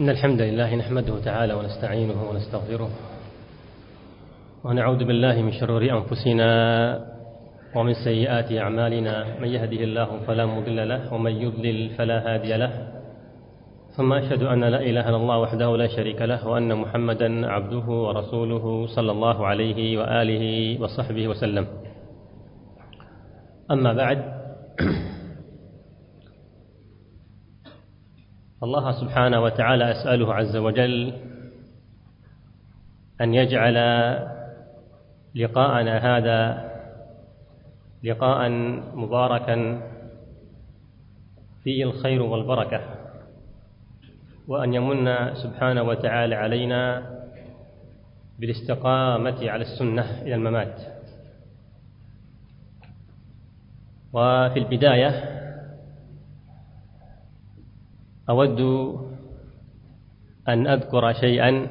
إن الحمد لله نحمده تعالى ونستعينه ونستغفره ونعوذ بالله من شرور أنفسنا ومن سيئات أعمالنا. من يهده الله فلا مضل له ومن يضلل فلا هادي له. ثم أشهد أن لا إله إلا الله وحده لا شريك له وأن محمدا عبده ورسوله صلى الله عليه وآله وصحبه وسلم. أما بعد الله سبحانه وتعالى أسأله عز وجل أن يجعل لقاءنا هذا لقاء مباركا فيه الخير والبركة وأن يمن سبحانه وتعالى علينا بالاستقامة على السنة إلى الممات. وفي البداية أود أن أذكر شيئا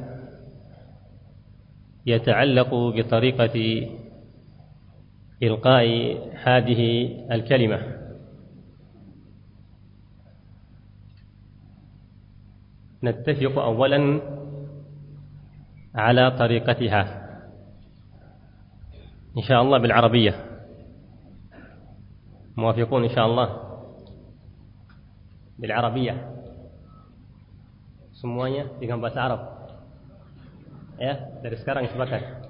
يتعلق بطريقة إلقاء هذه الكلمة. نتفق أولا على طريقتها. إن شاء الله بالعربية. موافقون إن شاء الله؟ بالعربية. Semuanya dengan bahasa Arab. Ya, dari sekarang sepakat.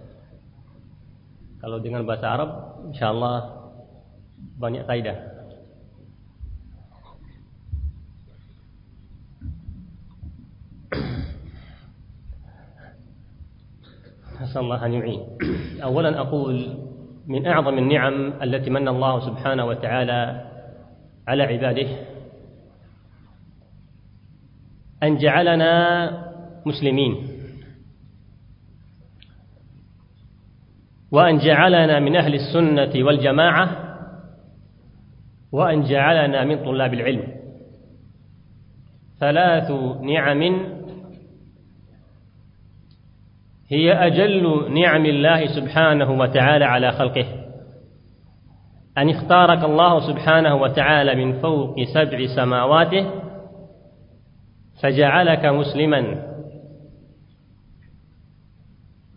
Kalau dengan bahasa Arab, insyaallah banyak faedah. نسأل الله أن يعين أولا أقول من أعظم النعم التي من الله سبحانه وتعالى على عباده أن جعلنا مسلمين. وأن جعلنا من أهل السنة والجماعة وأن جعلنا من طلاب العلم. ثلاث نعم هي أجل نعم الله سبحانه وتعالى على خلقه. أن اختارك الله سبحانه وتعالى من فوق سبع سماواته فجعلك مسلما.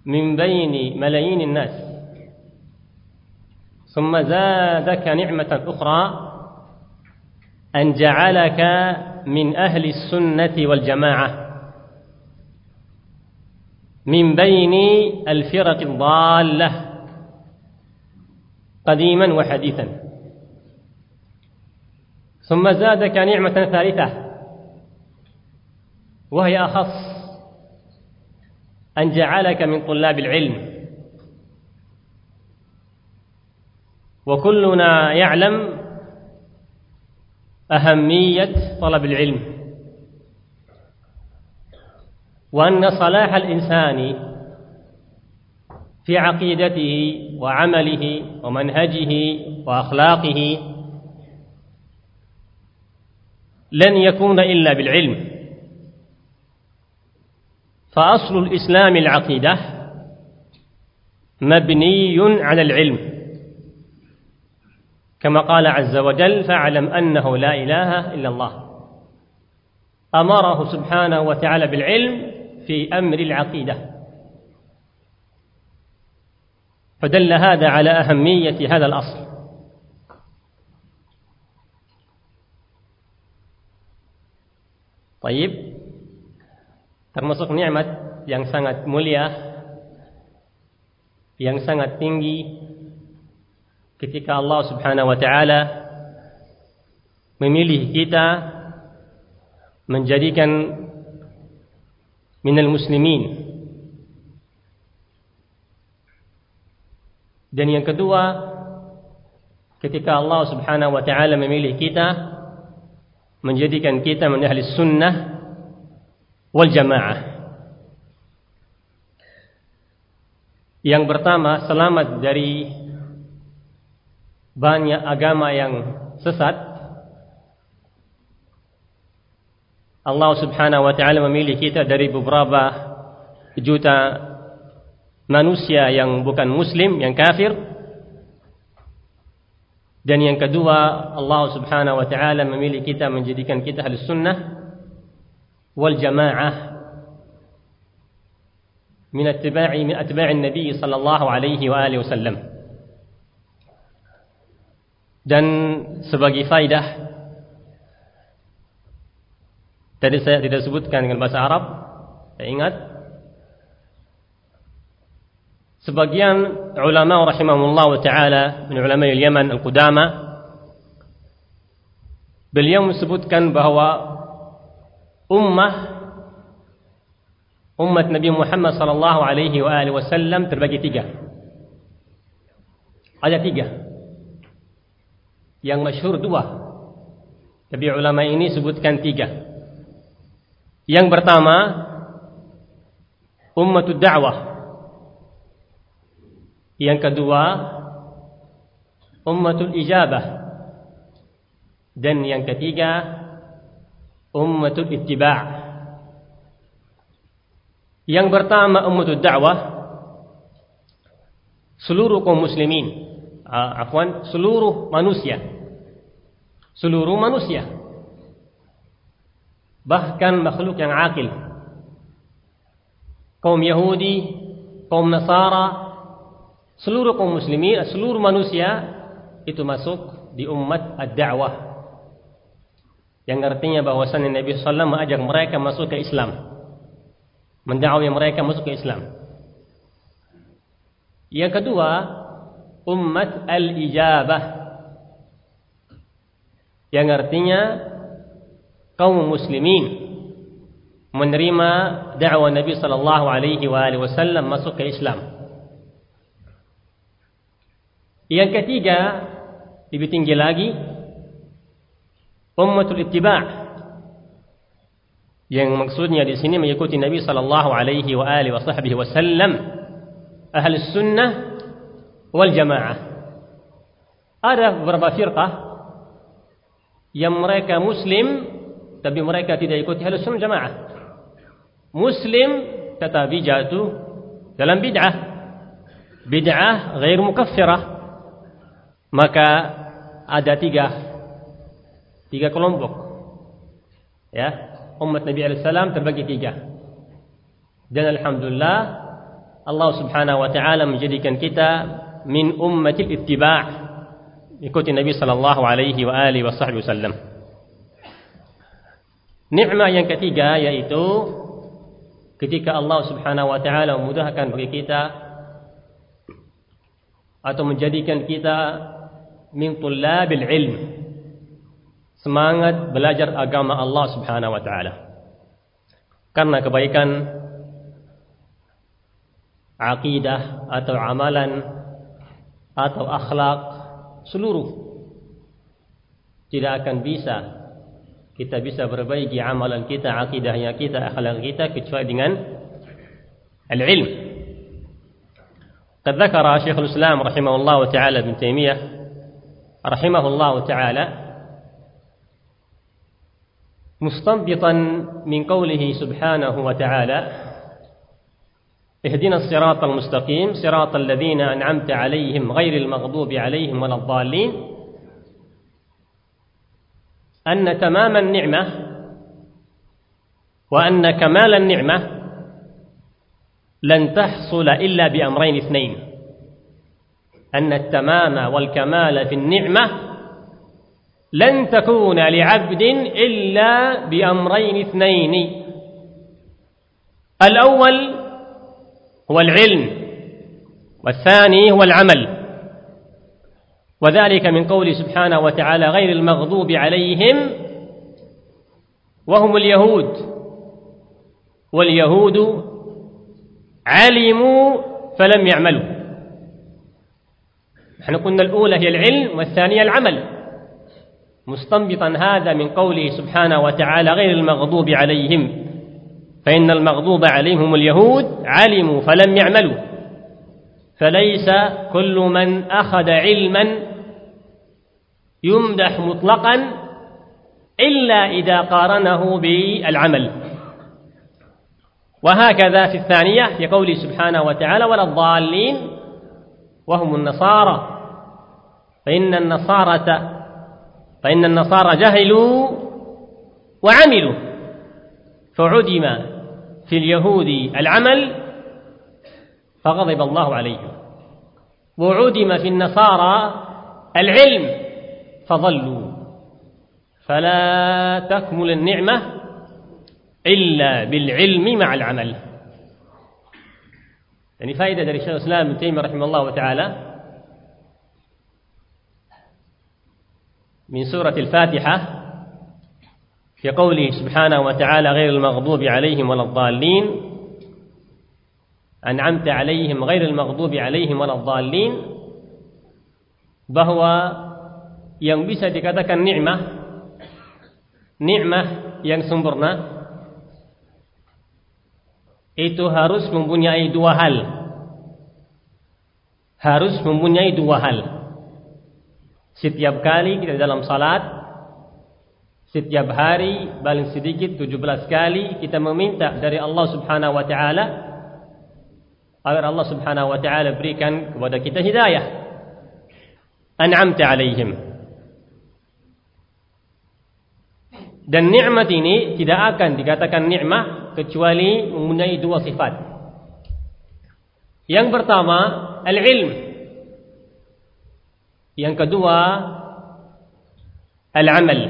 من بين ملايين الناس. ثم زادك نعمة أخرى أن جعلك من أهل السنة والجماعة. من بين الفرق الضالة. قديما وحديثا. ثم زادك نعمة ثالثة. وهي أخص أن جعلك من طلاب العلم. وكلنا يعلم أهمية طلب العلم. وأن صلاح الإنسان في عقيدته وعمله ومنهجه وأخلاقه لن يكون إلا بالعلم. فأصل الإسلام العقيدة مبني على العلم. كما قال عز وجل فاعلم أنه لا إله إلا الله أمره سبحانه وتعالى بالعلم في أمر العقيدة. فدل هذا على أهمية هذا الأصل. طيب. Termasuk nikmat yang sangat mulia yang sangat tinggi ketika Allah Subhanahu wa taala memilih kita menjadikan minal muslimin. Dan yang kedua ketika Allah Subhanahu wa taala memilih kita menjadikan kita menjadi ahli sunnah wal jamaah. Yang pertama, selamat dari banyak agama yang sesat. Allah Subhanahu wa taala memilih kita dari beberapa juta manusia yang bukan muslim, yang kafir. Dan yang kedua, Allah Subhanahu wa taala memilih kita menjadikan kita ahli sunnah والجماعة من اتباع من أتباع النبي صلى الله عليه وآله وسلم dan sebagai faidah tadi saya tidak sebutkan dengan bahasa Arab saya ingat sebagian ulama rahimahullah taala min ulama Yaman al-Qudama beliau menyebutkan bahwa ummah umat Nabi Muhammad sallallahu alaihi wa alihi wasallam terbagi tiga. Ada tiga. Yang masyhur dua. Tapi ulama ini sebutkan tiga. Yang pertama ummatud da'wah. Yang kedua ummatul ijabah. Dan yang ketiga ummatul ittiba' yang pertama ummatul da'wah. Seluruh kaum muslimin uh, afwan seluruh manusia. Seluruh manusia. Bahkan makhluk yang akil. Kaum Yahudi kaum Nasara seluruh kaum muslimin seluruh manusia itu masuk di umat ad-da'wah yang artinya bahwasannya Nabi SAW mengajak mereka masuk ke Islam. Mendakwai mereka masuk ke Islam. Yang kedua umat al-ijabah. Yang artinya kaum muslimin menerima dakwah Nabi sallallahu alaihi wasallam masuk ke Islam. Yang ketiga, lebih tinggi lagi ummatul ittiba' yang maksudnya di sini mengikuti Nabi sallallahu alaihi wa alihi wasallam ahli sunnah wal jamaah ada beberapa firqah yang mereka muslim tapi mereka tidak ikuti ahli sunnah jamaah muslim tetapi jatuh dalam bid'ah bid'ah ghair mukaffirah maka ada tiga tiga kelompok. Ya. Umat Nabi alaihissalam terbagi tiga. Dan alhamdulillah Allah subhanahu wa taala menjadikan kita min ummatil ittiba' ikuti Nabi alaihi wa alihi wasallam. Nikmat yang ketiga yaitu ketika Allah subhanahu wa taala memudahkan bagi kita atau menjadikan kita min tullabil ilm semangat belajar agama Allah Subhanahu wa taala. Karena kebaikan akidah atau amalan atau akhlak seluruh tidak akan bisa kita bisa berbaiki amalan kita, akidahnya kita, akhlak kita kecuali dengan al-ilm. قد ذكر شيخ الإسلام رحمه الله تعالى ابن تيمية رحمه الله تعالى مستنبطا من قوله سبحانه وتعالى اهدنا الصراط المستقيم صراط الذين أنعمت عليهم غير المغضوب عليهم ولا الضالين أن تمام النعمة وأن كمال النعمة لن تحصل إلا بأمرين اثنين أن التمام والكمال في النعمة لن تكون لعبد إلا بأمرين اثنين. الأول هو العلم والثاني هو العمل. وذلك من قول سبحانه وتعالى غير المغضوب عليهم وهم اليهود. واليهود علموا فلم يعملوا. نحن قلنا الأولى هي العلم والثانية العمل. مستنبطا هذا من قوله سبحانه وتعالى غير المغضوب عليهم. فإن المغضوب عليهم اليهود علموا فلم يعملوا. فليس كل من أخذ علما يمدح مطلقا إلا إذا قارنه بالعمل. وهكذا في الثانية في قوله سبحانه وتعالى ولا الضالين وهم النصارى. فإن النصارى فإن النصارى جهلوا وعملوا فعدم في اليهود العمل فغضب الله عليهم وعدم في النصارى العلم فضلوا فلا تكمل النعمة إلا بالعلم مع العمل يعني فائدة dari Syekh Islam Ibn Taimiyah rahimahullah taala من سورة الفاتحة في قوله سبحانه وتعالى غير المغضوب عليهم ولا الضالين أنعمت عليهم غير المغضوب عليهم ولا الضالين bahwa yang bisa dikatakan nikmah nikmah yang sempurna itu harus mempunyai dua hal harus mempunyai dua hal setiap kali kita dalam salat setiap hari paling sedikit 17 kali kita meminta dari Allah Subhanahu wa taala agar Allah Subhanahu wa taala berikan kepada kita hidayah an'amta alaihim Dan nikmat ini tidak akan dikatakan nikmat kecuali mempunyai dua sifat. Yang pertama, al-ilm. Yang kedua, al-amal.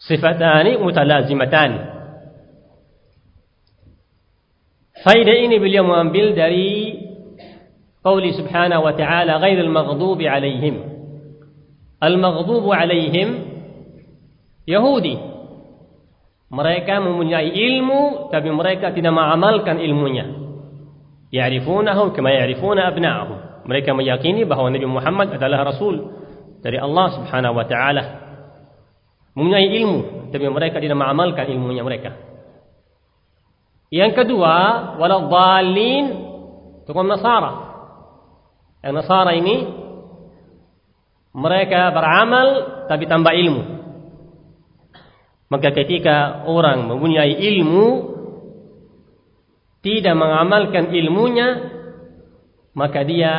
Sifatani mutalazimatan. Faidah ini beliau mengambil dari qauli subhanahu wa ta'ala ghairil maghdubi alaihim. Al-maghdubu alaihim Yahudi. Mereka mempunyai ilmu tapi mereka tidak mengamalkan ilmunya. Ya'rifunahu kama ya'rifuna abna'ahum. Mereka meyakini bahawa Nabi Muhammad adalah rasul dari Allah Subhanahu wa taala. Mempunyai ilmu tapi mereka tidak mengamalkan ilmunya mereka. Yang kedua, waladhdallin tukang Nasara. Yang Nasara ini mereka beramal tapi tanpa ilmu. Maka ketika orang mempunyai ilmu tidak mengamalkan ilmunya maka dia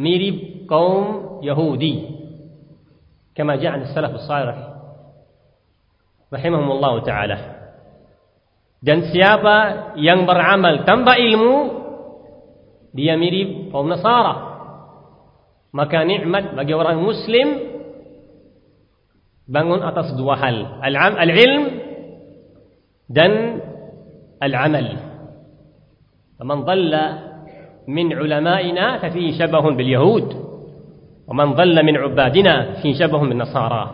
mirip kaum Yahudi. Kama ja'a salaf salih rahimahumullah taala. Dan siapa yang beramal tanpa ilmu dia mirip kaum Nasara. Maka nikmat bagi orang muslim bangun atas dua hal al-ilm dan al-amal فمن ضل من علمائنا ففيه شبه باليهود ومن ضل من عبادنا فيه شبه بالنصارى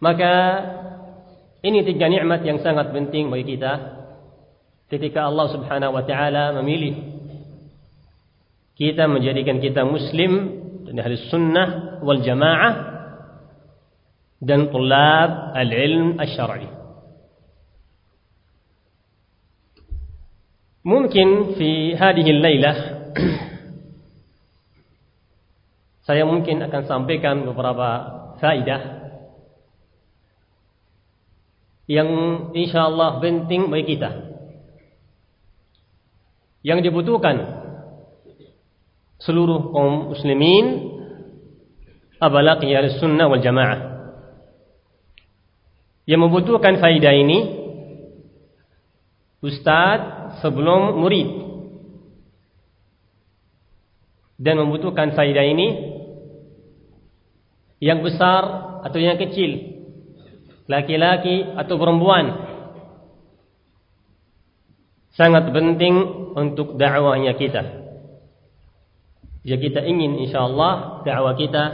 maka ini tiga nikmat yang sangat penting bagi kita ketika Allah Subhanahu wa taala memilih kita menjadikan kita muslim dari ahli sunnah wal jamaah dan tulab al-ilm al-syar'i. Mungkin fi hadhihi al-lailah saya mungkin akan sampaikan beberapa faidah yang insyaallah penting bagi kita. Yang dibutuhkan seluruh kaum muslimin apalagi ahli sunnah wal jamaah yang membutuhkan faidah ini ustaz sebelum murid. Dan membutuhkan faidah ini yang besar atau yang kecil. Laki-laki atau perempuan. Sangat penting untuk dakwahnya kita. Jika kita ingin insyaallah dakwah kita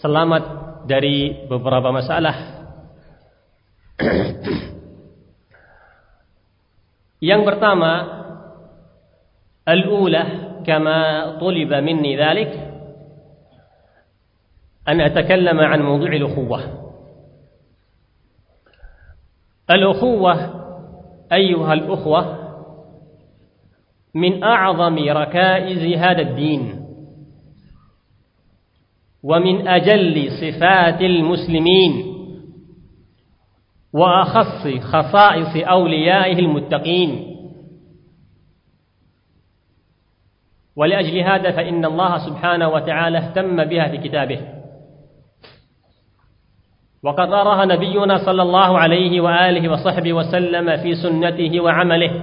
selamat dari beberapa masalah. Yang pertama, al-ula kama tuliba minni dhalik an atakallama an mawdu' al-ukhuwah. Al-ukhuwah أيها الأخوة من أعظم ركائز هذا الدين ومن أجل صفات المسلمين وأخص خصائص أوليائه المتقين. ولأجل هذا فإن الله سبحانه وتعالى اهتم بها في كتابه. وقررها نبينا صلى الله عليه وآله وصحبه وسلم في سنته وعمله.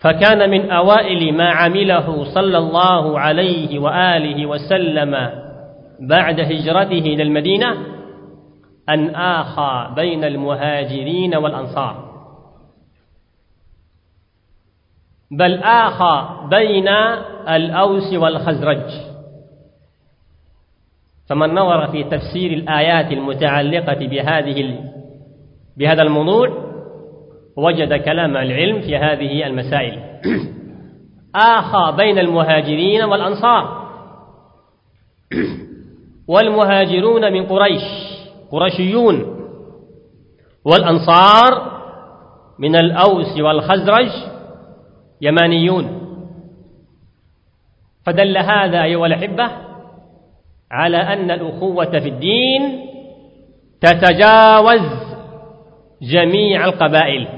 فكان من أوائل ما عمله صلى الله عليه وآله وسلم بعد هجرته إلى المدينة أن آخى بين المهاجرين والأنصار. بل آخى بين الأوس والخزرج. فمن نظر في تفسير الآيات المتعلقة بهذه بهذا الموضوع وجد كلام العلم في هذه المسائل. آخى بين المهاجرين والأنصار. والمهاجرون من قريش. قرشيون والأنصار من الأوس والخزرج يمانيون. فدل هذا أيها الأحبة على أن الأخوة في الدين تتجاوز جميع القبائل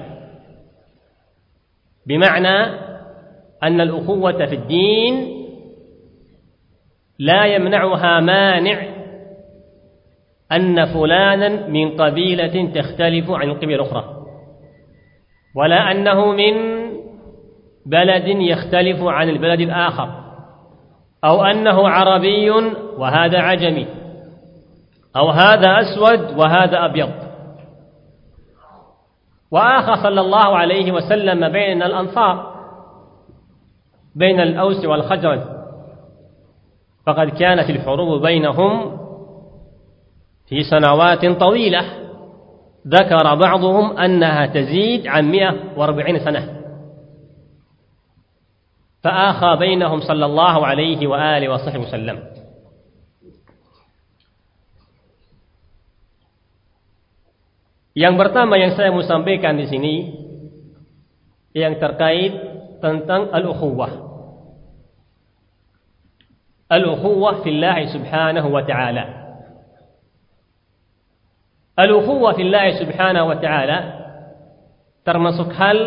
بمعنى أن الأخوة في الدين لا يمنعها مانع أن فلانا من قبيلة تختلف عن القبيلة الأخرى ولا أنه من بلد يختلف عن البلد الآخر. أو أنه عربي وهذا عجمي. أو هذا أسود وهذا أبيض. وآخى صلى الله عليه وسلم بين الأنصار بين الأوس والخزرج. فقد كانت الحروب بينهم في سنوات طويلة ذكر بعضهم أنها تزيد عن 140 سنة فآخى بينهم صلى الله عليه وآله وصحبه وسلم Yang pertama yang saya mau sampaikan di sini yang terkait tentang al-ukhuwah. Al-ukhuwah fillah subhanahu wa ta'ala. Al-ukhuwah fillah subhanahu wa ta'ala termasuk hal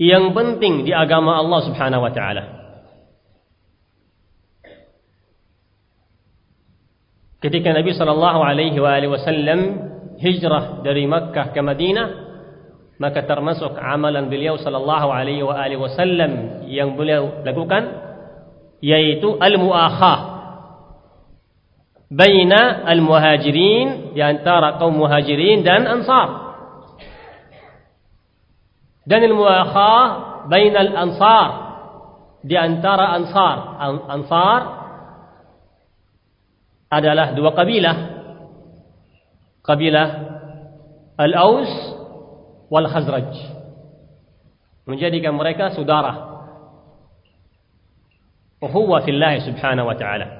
yang penting di agama Allah subhanahu wa ta'ala. Ketika Nabi sallallahu alaihi wasallam hijrah dari Makkah ke Madinah maka termasuk amalan beliau sallallahu alaihi wasallam yang beliau lakukan yaitu al-muakhah baina al-muhajirin di antara kaum muhajirin dan ansar dan al-muakhah baina al-ansar di antara ansar ansar adalah dua kabilah kabilah Al-Aus wal Khazraj menjadikan mereka saudara ukhuwah fillah subhanahu wa ta'ala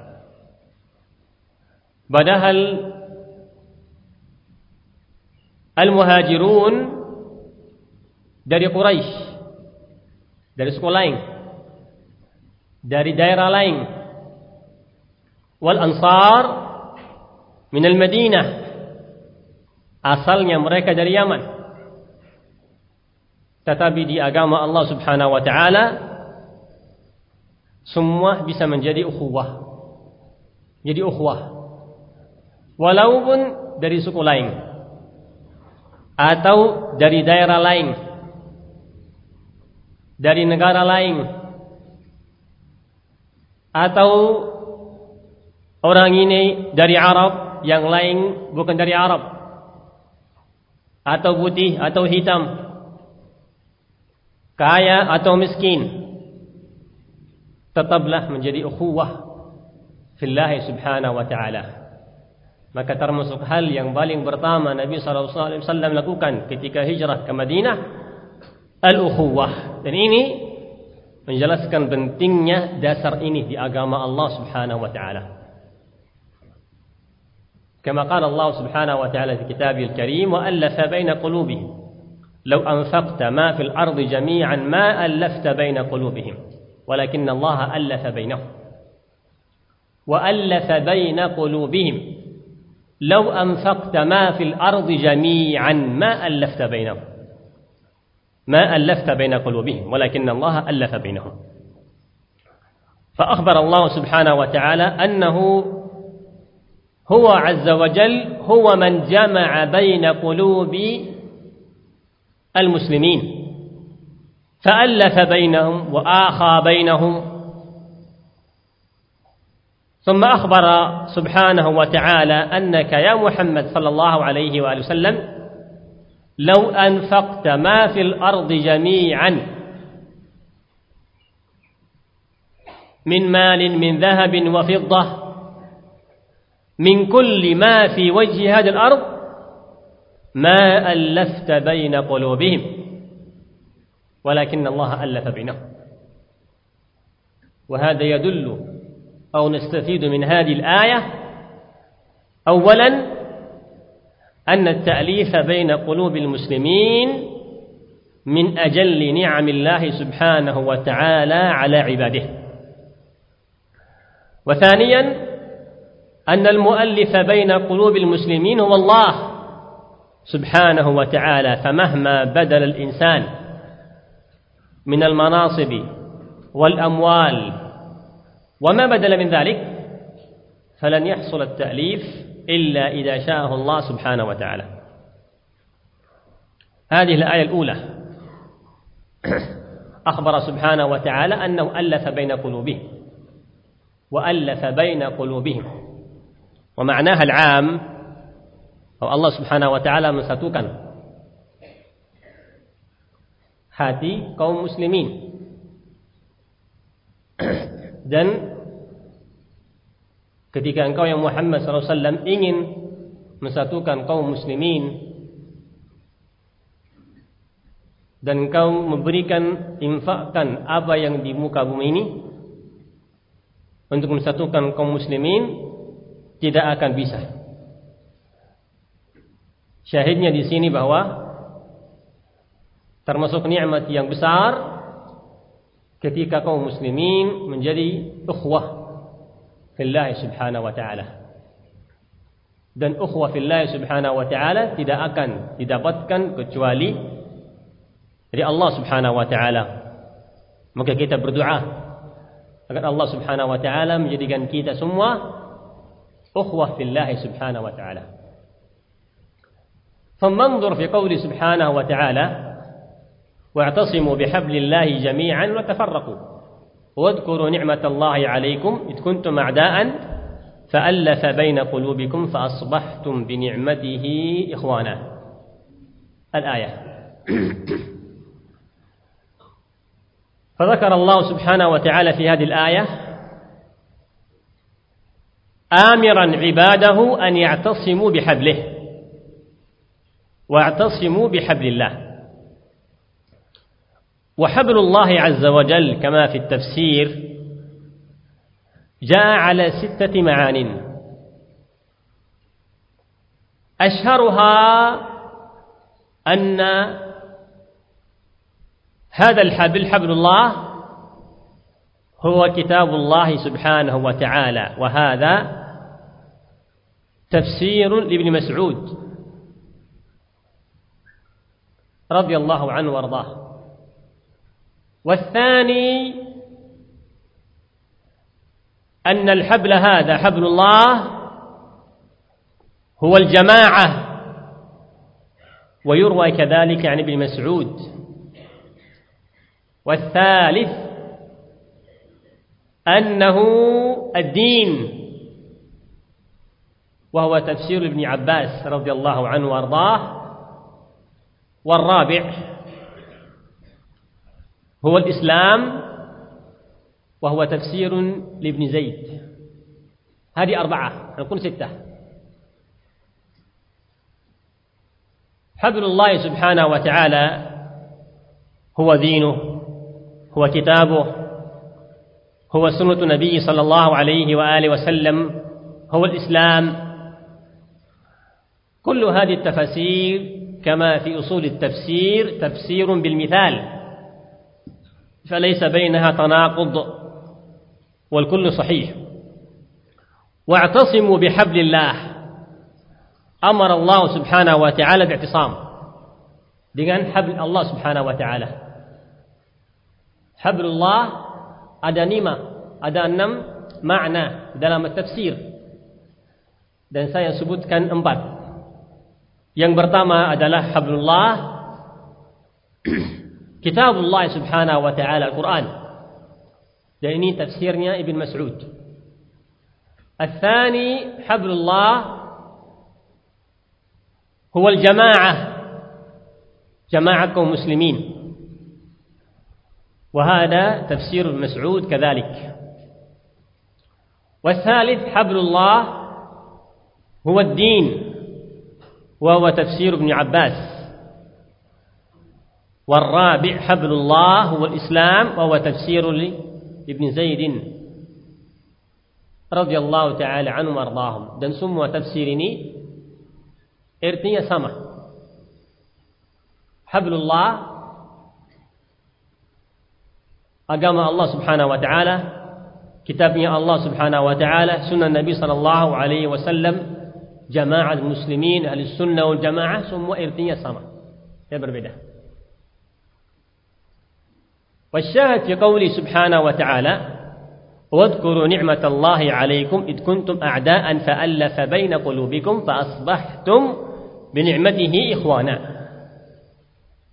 padahal al-muhajirun dari Quraisy dari suku lain dari daerah lain. Wal ansar min al-Madinah asalnya mereka dari Yaman. Tetapi di agama Allah Subhanahu wa taala semua bisa menjadi ukhuwah. Jadi ukhuwah walaupun dari suku lain. Atau dari daerah lain. Dari negara lain. Atau orang ini dari Arab yang lain bukan dari Arab. Atau putih atau hitam. Kaya atau miskin. Tetaplah menjadi ukhuwah fillah subhanahu wa ta'ala maka termasuk hal yang paling pertama Nabi SAW lakukan ketika hijrah ke Madinah al-ukhuwah dan ini menjelaskan pentingnya dasar ini di agama Allah subhanahu wa ta'ala كما قال الله سبحانه وتعالى في كتابه الكريم وألف بين قلوبهم لو أنفقت ما في الأرض جميعا ما ألفت بين قلوبهم ولكن الله ألف بينهم وألف بين قلوبهم لو أنفقت ما في الأرض جميعا ما ألفت بينهم. ما ألفت بين قلوبهم ولكن الله ألف بينهم. فأخبر الله سبحانه وتعالى أنه هو عز وجل هو من جمع بين قلوب المسلمين. فألف بينهم وآخى بينهم ثم أخبر سبحانه وتعالى أنك يا محمد صلى الله عليه وآله وسلم لو أنفقت ما في الأرض جميعا من مال من ذهب وفضة من كل ما في وجه هذه الأرض ما ألفت بين قلوبهم ولكن الله ألف بينهم. وهذا يدل أو نستفيد من هذه الآية أولا أن التأليف بين قلوب المسلمين من أجل نعم الله سبحانه وتعالى على عباده. وثانيا أن المؤلف بين قلوب المسلمين هو الله سبحانه وتعالى فمهما بدل الإنسان من المناصب والأموال وما بدل من ذلك فلن يحصل التأليف إلا إذا شاءه الله سبحانه وتعالى. هذه الآية الأولى. أخبر سبحانه وتعالى أنه ألف بين قلوبهم. وألف بين قلوبهم. ومعناها العام. أو الله سبحانه وتعالى مسatukan hati kaum muslimin dan ketika engkau yang Muhammad SAW ingin mesatukan kaum muslimin dan engkau memberikan infakkan apa yang di muka bumi ini untuk mesatukan kaum muslimin tidak akan bisa. Syahidnya di sini bahwa termasuk nikmat yang besar ketika kaum muslimin menjadi fillah subhanahu wa ta'ala dan ukhwah fillah subhanahu wa ta'ala tidak akan didapatkan kecuali dari Allah subhanahu wa ta'ala maka kita berdoa agar Allah subhanahu wa ta'ala menjadikan kita semua ukhwah fillah subhanahu wa ta'ala فانظر في قول سبحانه وتعالى واعتصموا بحبل الله جميعا وتفرقوا واذكروا نعمة الله عليكم إذ كنتم أعداء فألف بين قلوبكم فأصبحتم بنعمته إخوانا. الآية. فذكر الله سبحانه وتعالى في هذه الآية آمرا عباده أن يعتصموا بحبله واعتصموا بحبل الله. وحبل الله عز وجل كما في التفسير جاء على ستة معان. أشهرها أن هذا الحبل حبل الله هو كتاب الله سبحانه وتعالى وهذا تفسير لابن مسعود رضي الله عنه وأرضاه. والثاني أن الحبل هذا حبل الله هو الجماعة. ويروى كذلك عن ابن مسعود. والثالث أنه الدين وهو تفسير ابن عباس رضي الله عنه وأرضاه. والرابع هو الإسلام وهو تفسير لابن زيد. هذه أربعة نقول ستة. حبل الله سبحانه وتعالى هو دينه هو كتابه هو سنة النبي صلى الله عليه وآله وسلم هو الإسلام. كل هذه التفاسير كما في أصول التفسير تفسير بالمثال. فليس بينها تناقض والكل صحيح. واعتصموا بحبل الله. أمر الله سبحانه وتعالى باعتصام. dengan حبل الله سبحانه وتعالى. حبل الله ada lima ada enam makna dalam tafsir. Dan saya sebutkan empat. Yang pertama adalah hablullah. subhanahu wa ta'ala Al-Quran. Dan ini tafsirnya Ibn Mas'ud. الثاني حبل الله هو الجماعة جماعة مسلمين وهذا تفسير مسعود كذلك والثالث حبل الله هو الدين وهو تفسير ابن عباس والرابع حبل الله هو الإسلام وهو تفسير لابن زيد. رضي الله تعالى عنهم وأرضاهم. دن سموا تفسيرني ارتني سمع حبل الله أقام الله سبحانه وتعالى كتابني الله سبحانه وتعالى سنة النبي صلى الله عليه وسلم جماعة المسلمين أهل السنة والجماعة سموا ارتني سمع يبر بدأ والشاهد في قوله سبحانه وتعالى واذكروا نعمة الله عليكم إذ كنتم أعداء فألف بين قلوبكم فأصبحتم بنعمته إخوانا.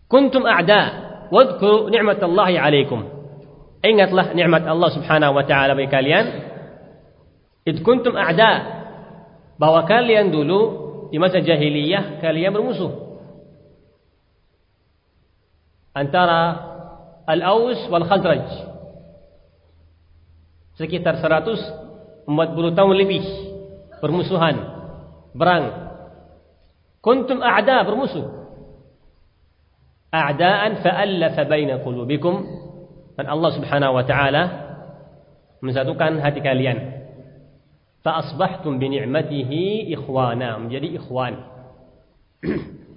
كنتم أعداء واذكروا نعمة الله عليكم. أين أطلع نعمة الله سبحانه وتعالى بكاليان إذ كنتم أعداء بوا كاليان دولو في مسا جاهلية كاليان برمسه أن ترى Al-Aus wal Khazraj. Sekitar 140 tahun lebih bermusuhan, berang. Kuntum a'da bermusuh. A'daan fa'allafa baina qulubikum dan Allah Subhanahu wa taala mensatukan hati kalian. Fa asbahtum bi ni'matihi ikhwana, menjadi ikhwan.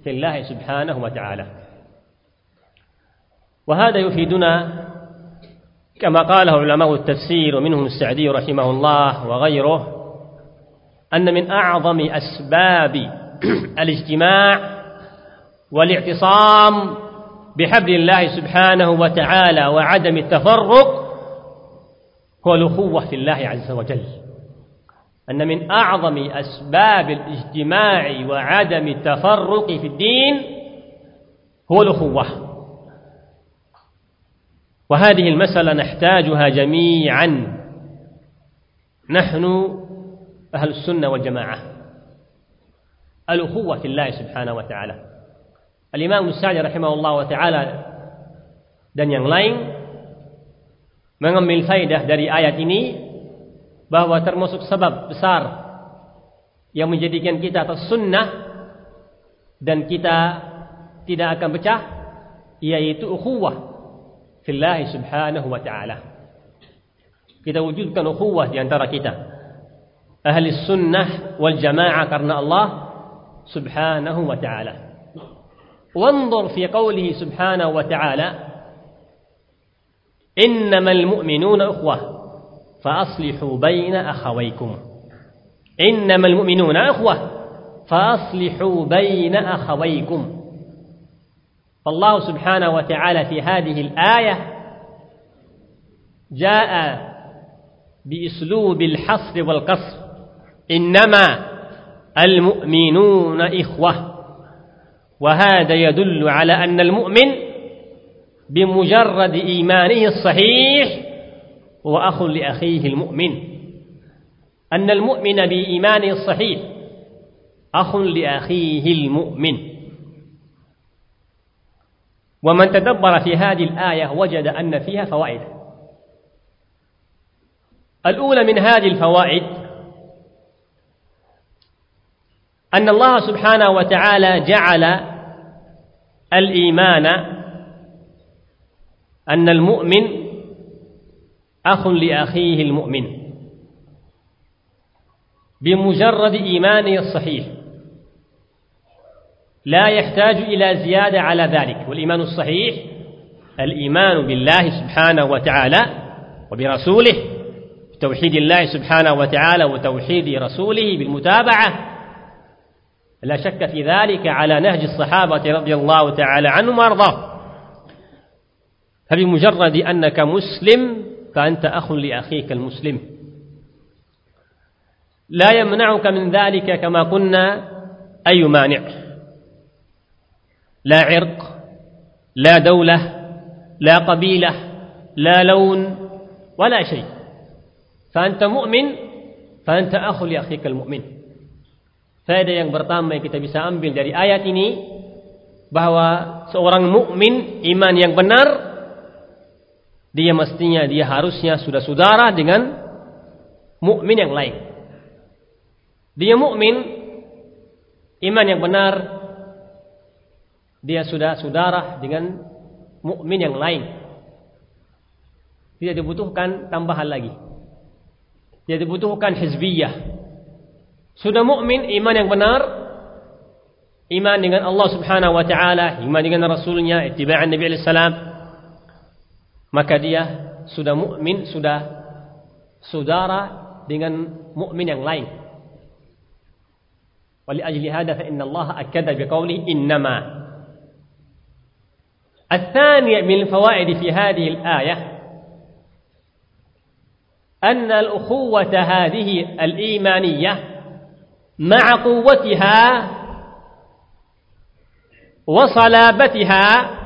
Fillah Subhanahu wa taala. وهذا يفيدنا كما قاله علماء التفسير ومنهم السعدي رحمه الله وغيره أن من أعظم أسباب الاجتماع والاعتصام بحبل الله سبحانه وتعالى وعدم التفرق هو الأخوة في الله عز وجل. أن من أعظم أسباب الاجتماع وعدم التفرق في الدين هو الأخوة. وهذه المسألة نحتاجها جميعا نحن أهل السنة والجماعة الأخوة في الله سبحانه وتعالى Al-Imam Sa'di rahimahullah wa ta'ala dan yang lain mengambil faidah dari ayat ini bahwa termasuk sebab besar yang menjadikan kita atas sunnah dan kita tidak akan pecah yaitu ukhuwah في الله سبحانه وتعالى. إذا وجودكم أخوة ترى كتاب أهل السنة والجماعة كرنا الله سبحانه وتعالى. وانظر في قوله سبحانه وتعالى إنما المؤمنون أخوة فأصلحوا بين أخويكم. إنما المؤمنون أخوة فأصلحوا بين أخويكم. فالله سبحانه وتعالى في هذه الآية جاء بأسلوب الحصر والقصر. إنما المؤمنون إخوة وهذا يدل على أن المؤمن بمجرد إيمانه الصحيح هو أخ لأخيه المؤمن. أن المؤمن بإيمانه الصحيح أخ لأخيه المؤمن. ومن تدبر في هذه الآية وجد أن فيها فوائد. الأولى من هذه الفوائد أن الله سبحانه وتعالى جعل الإيمان أن المؤمن أخ لأخيه المؤمن بمجرد إيمانه الصحيح. لا يحتاج إلى زيادة على ذلك. والإيمان الصحيح الإيمان بالله سبحانه وتعالى وبرسوله بتوحيد الله سبحانه وتعالى وتوحيد رسوله بالمتابعة. لا شك في ذلك على نهج الصحابة رضي الله تعالى عنهم وأرضاهم. فبمجرد أنك مسلم فأنت أخ لأخيك المسلم. لا يمنعك من ذلك كما قلنا أي مانع. لا عرق لا دولة لا قبيلة لا لون ولا شيء فأنت مؤمن فأنت أخو لأخيك المؤمن faedah yang pertama yang kita bisa ambil dari ayat ini bahwa seorang mukmin iman yang benar dia mestinya dia harusnya sudah saudara dengan mukmin yang lain. Dia mukmin iman yang benar dia sudah saudara dengan mukmin yang lain. Tidak dibutuhkan tambahan lagi. Tidak dibutuhkan hizbiyah. Sudah mukmin iman yang benar, iman dengan Allah Subhanahu wa taala, iman dengan rasulnya, ittiba'an Nabi alaihi salam. Maka dia sudah mukmin, sudah saudara dengan mukmin yang lain. Wali ajli hada fa inna Allah akada biqauli innama الثانية من الفوائد في هذه الآية أن الأخوة هذه الإيمانية مع قوتها وصلابتها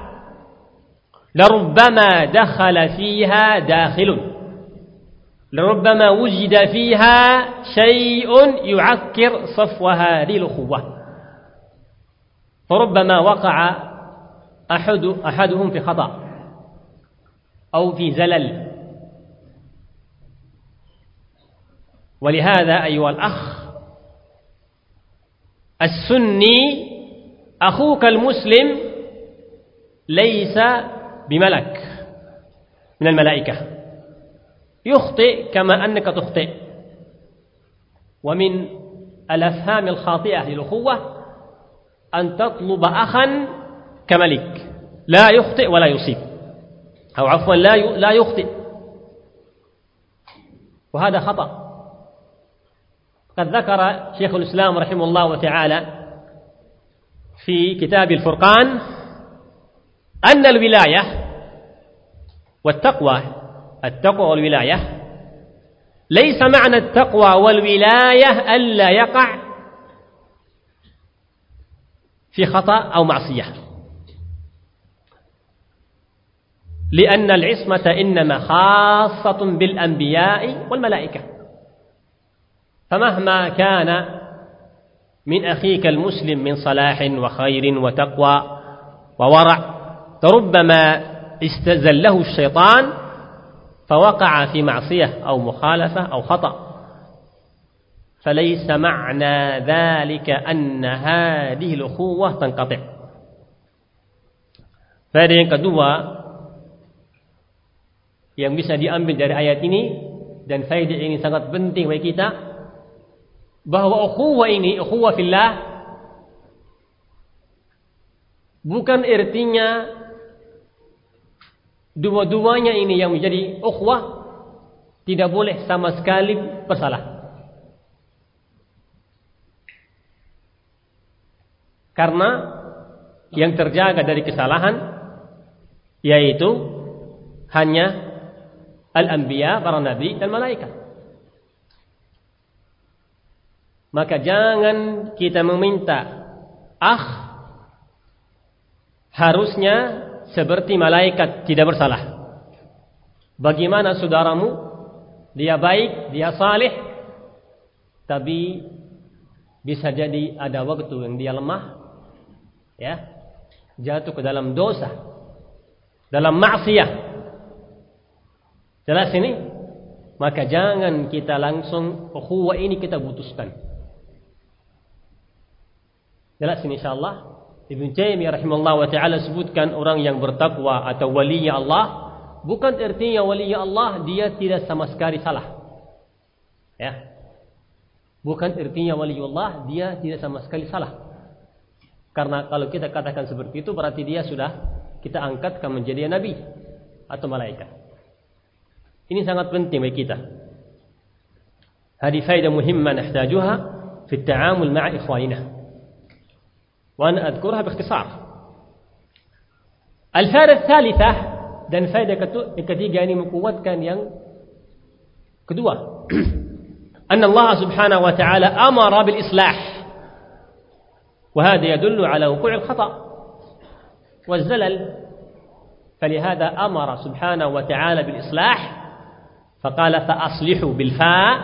لربما دخل فيها داخل لربما وجد فيها شيء يعكر صفو هذه الأخوة فربما وقع أحد أحدهم في خطأ أو في زلل. ولهذا أيها الأخ السني أخوك المسلم ليس بملك من الملائكة. يخطئ كما أنك تخطئ. ومن الأفهام الخاطئة للأخوة أن تطلب أخا كملك. لا يخطئ ولا يصيب. أو عفوا لا لا يخطئ. وهذا خطأ. قد ذكر شيخ الإسلام رحمه الله تعالى في كتاب الفرقان أن الولاية والتقوى التقوى والولاية ليس معنى التقوى والولاية ألا يقع في خطأ أو معصية. لأن العصمة إنما خاصة بالأنبياء والملائكة. فمهما كان من أخيك المسلم من صلاح وخير وتقوى وورع فربما استزله الشيطان فوقع في معصية أو مخالفة أو خطأ. فليس معنى ذلك أن هذه الأخوة تنقطع. Yang kedua yang bisa diambil dari ayat ini dan faedah ini sangat penting bagi kita bahwa ukhuwah ini, ukhuwah fillah bukan artinya dua-duanya ini yang menjadi ukhuwah tidak boleh sama sekali bersalah. Karena yang terjaga dari kesalahan yaitu hanya al-anbiya, para nabi dan malaikat. maka jangan kita meminta ah harusnya seperti malaikat tidak bersalah. Bagaimana saudaramu? Dia baik, dia saleh, tapi bisa jadi ada waktu yang dia lemah, ya, jatuh ke dalam dosa, dalam maksiat. Jelas ini? Maka jangan kita langsung ukhuwah ini kita putuskan. Jelas ini insyaallah. Ibn Taimiyah rahimahullah wa taala sebutkan orang yang bertakwa atau walinya Allah bukan artinya walinya Allah dia tidak sama sekali salah. Ya. Bukan artinya wali Allah dia tidak sama sekali salah. Karena kalau kita katakan seperti itu berarti dia sudah kita angkatkan menjadi nabi atau malaikat. Ini sangat penting bagi kita. Hadi faidah muhimmah nahtajuha fi at-ta'amul ma'a ikhwanina. وأنا أذكرها باختصار الفائدة الثالثة dan faedah ketiga ini menguatkan yang kedua. أن الله سبحانه وتعالى أمر بالإصلاح وهذا يدل على وقوع الخطأ والزلل فلهذا أمر سبحانه وتعالى بالإصلاح فقال فأصلحوا بالفاء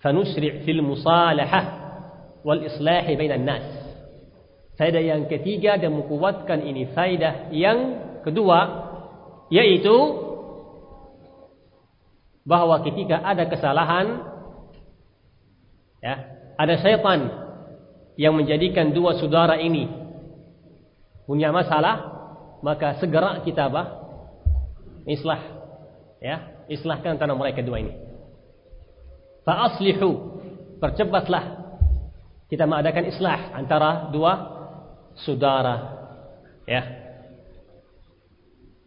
فنسرع في المصالحة والإصلاح بين الناس Faedah yang ketiga dan menguatkan ini faedah yang kedua yaitu bahwa ketika ada kesalahan ya, ada syaitan yang menjadikan dua saudara ini punya masalah, maka segera kita bah islah ya, Islahkan antara mereka dua ini. Fa aslihu, percepatlah kita mengadakan islah antara dua saudara. Ya.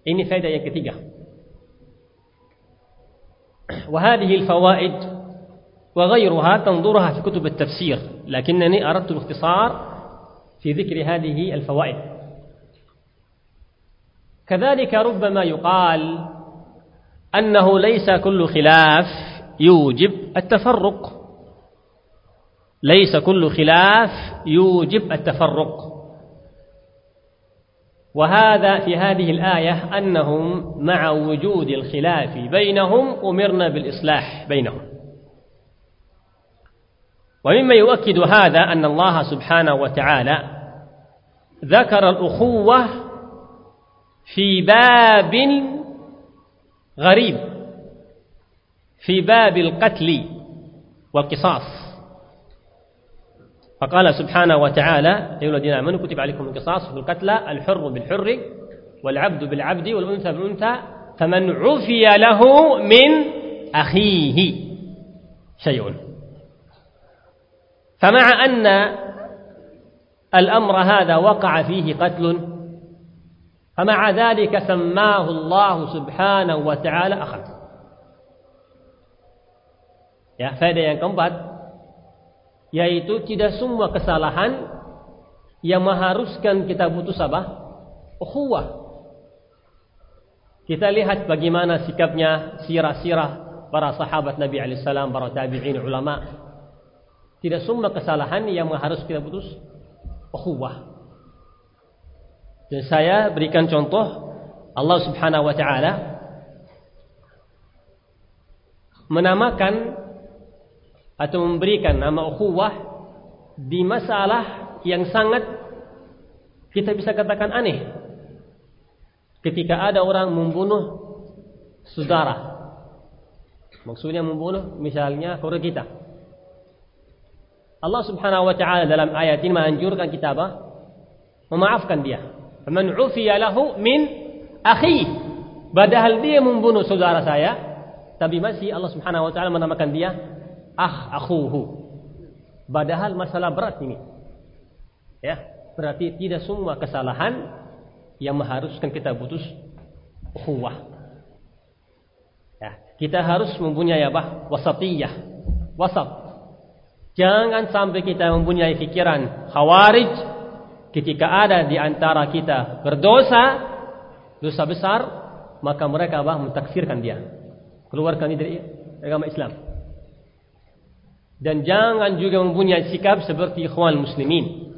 Ini faedah yang ketiga. وهذه الفوائد وغيرها تنظرها في كتب التفسير لكنني أردت الاختصار في ذكر هذه الفوائد كذلك ربما يقال أنه ليس كل خلاف يوجب التفرق. ليس كل خلاف يوجب التفرق. وهذا في هذه الآية أنهم مع وجود الخلاف بينهم أمرنا بالإصلاح بينهم. ومما يؤكد هذا أن الله سبحانه وتعالى ذكر الأخوة في باب غريب في باب القتل والقصاص. فقال سبحانه وتعالى يا الذين آمنوا كتب عليكم القصاص في القتلى الحر بالحر والعبد بالعبد والأنثى بالأنثى فمن عفي له من أخيه شيء. فمع أن الأمر هذا وقع فيه قتل فمع ذلك سماه الله سبحانه وتعالى أخذ Ya, faedah yang keempat yaitu tidak semua kesalahan yang mengharuskan kita butuh sabah ukhuwah kita lihat bagaimana sikapnya sirah-sirah para sahabat Nabi alaihi salam para tabi'in ulama tidak semua kesalahan yang mengharuskan kita putus ukhuwah dan saya berikan contoh Allah Subhanahu wa taala menamakan atau memberikan nama ukhuwah di masalah yang sangat kita bisa katakan aneh. Ketika ada orang membunuh saudara. Maksudnya membunuh misalnya keluarga kita. Allah Subhanahu wa taala dalam ayat ini menganjurkan kita apa? Memaafkan dia. Man ufiya lahu min akhi. Padahal dia membunuh saudara saya, tapi masih Allah Subhanahu wa taala menamakan dia ah akhuhu. Padahal masalah berat ini. Ya, berarti tidak semua kesalahan yang mengharuskan kita putus ukhuwah. Ya, kita harus mempunyai apa? Wasatiyah. Wasat. Jangan sampai kita mempunyai pikiran khawarij ketika ada di antara kita berdosa, dosa besar, maka mereka bah mentakfirkan dia. Keluarkan dia dari agama Islam. dan jangan juga mempunyai sikap seperti ikhwan muslimin.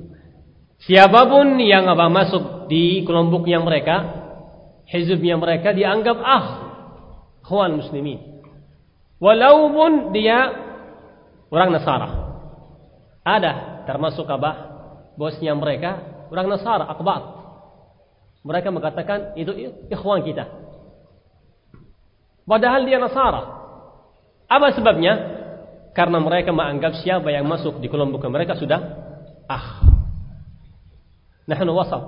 Siapapun yang apa masuk di kelompok yang mereka, hizbnya mereka dianggap ah ikhwan muslimin. Walaupun dia orang Nasara. Ada termasuk apa bosnya mereka orang Nasara akbat. Mereka mengatakan itu ikhwan kita. Padahal dia Nasara. Apa sebabnya? karena mereka menganggap siapa yang masuk di kelompok mereka sudah ah nahnu wasat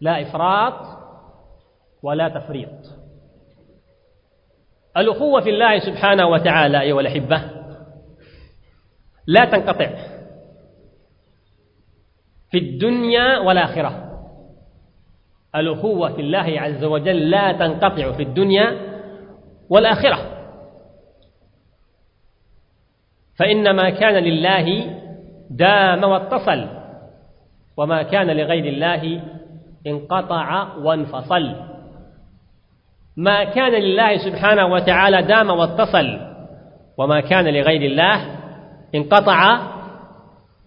la ifrat ولا تفريط الأخوة في الله سبحانه وتعالى أيها الأحبة لا تنقطع في الدنيا والآخرة. الأخوة في الله عز وجل لا تنقطع في الدنيا والآخرة. فإنما كان لله دام واتصل وما كان لغير الله انقطع وانفصل. ما كان لله سبحانه وتعالى دام واتصل وما كان لغير الله انقطع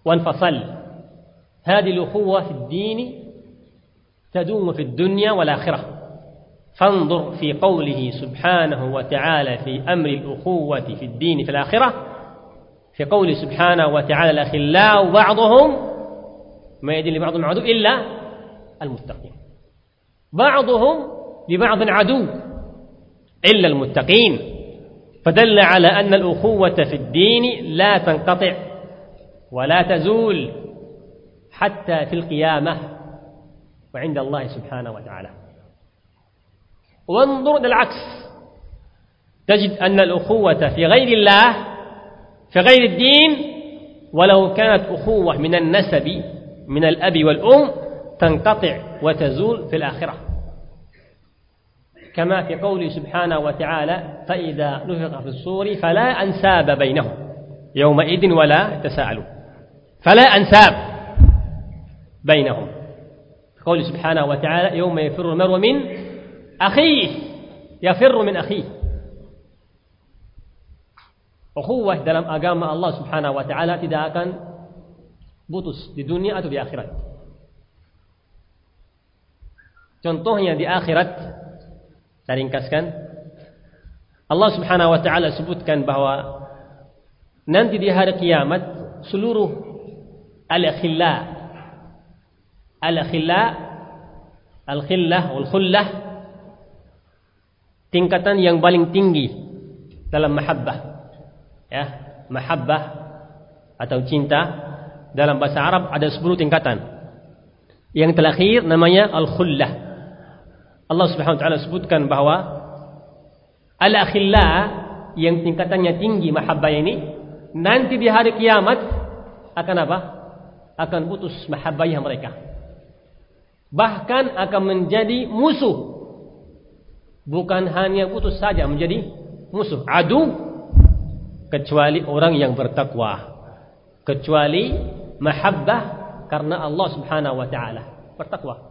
وانفصل. هذه الأخوة في الدين تدوم في الدنيا والآخرة. فانظر في قوله سبحانه وتعالى في أمر الأخوة في الدين في الآخرة. في قوله سبحانه وتعالى الأخلاء بعضهم ما يدين لبعضهم عدو إلا المتقين. بعضهم لبعض عدو إلا المتقين. فدل على أن الأخوة في الدين لا تنقطع ولا تزول. حتى في القيامة وعند الله سبحانه وتعالى. وانظر للعكس. تجد أن الأخوة في غير الله في غير الدين ولو كانت أخوة من النسب من الأب والأم تنقطع وتزول في الآخرة. كما في قوله سبحانه وتعالى فإذا نفخ في الصور فلا أنساب بينهم يومئذ ولا تساءلوا فلا أنساب. بينهم قوله سبحانه وتعالى يوم يفر المرء من أخيه يفر من أخيه Ukhuwah dalam agama Allah Subhanahu wa taala tidak akan putus di dunia atau di akhirat. Contohnya di akhirat saya ringkaskan Allah Subhanahu wa taala sebutkan bahwa nanti di hari kiamat seluruh al-khilla al-khilla al-khillah wal khullah tingkatan yang paling tinggi dalam mahabbah ya mahabbah atau cinta dalam bahasa Arab ada 10 tingkatan. Yang terakhir namanya al-khullah. Allah Subhanahu wa taala sebutkan bahwa al-akhilla yang tingkatannya tinggi mahabbah ini nanti di hari kiamat akan apa? akan putus mahabbahnya mereka bahkan akan menjadi musuh. Bukan hanya putus saja menjadi musuh. Adu kecuali orang yang bertakwa. Kecuali mahabbah karena Allah Subhanahu wa taala bertakwa.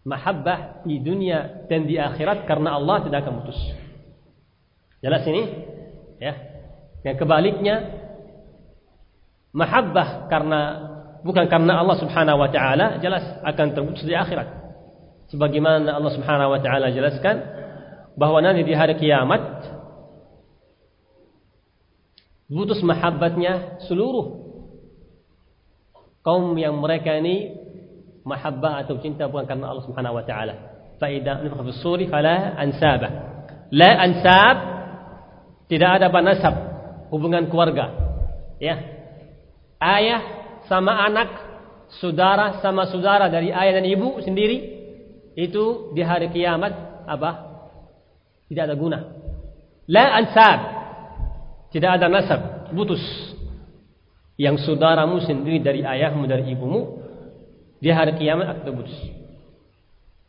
Mahabbah di dunia dan di akhirat karena Allah tidak akan putus. Jelas ini? Ya. Yang kebaliknya mahabbah karena bukan karena Allah Subhanahu wa taala jelas akan terputus di akhirat sebagaimana Allah Subhanahu wa taala jelaskan bahwa nanti di hari kiamat putus mahabbatnya seluruh kaum yang mereka ini mahabbah atau cinta bukan karena Allah Subhanahu wa taala. Fa idza nufikha fis suri fala ansaba. La ansab tidak ada nasab hubungan keluarga. Ya. Ayah sama anak, saudara sama saudara dari ayah dan ibu sendiri itu di hari kiamat apa? Tidak ada guna. La ansab tidak ada nasab, putus. Yang saudaramu sendiri dari ayahmu dari ibumu di hari kiamat akan putus.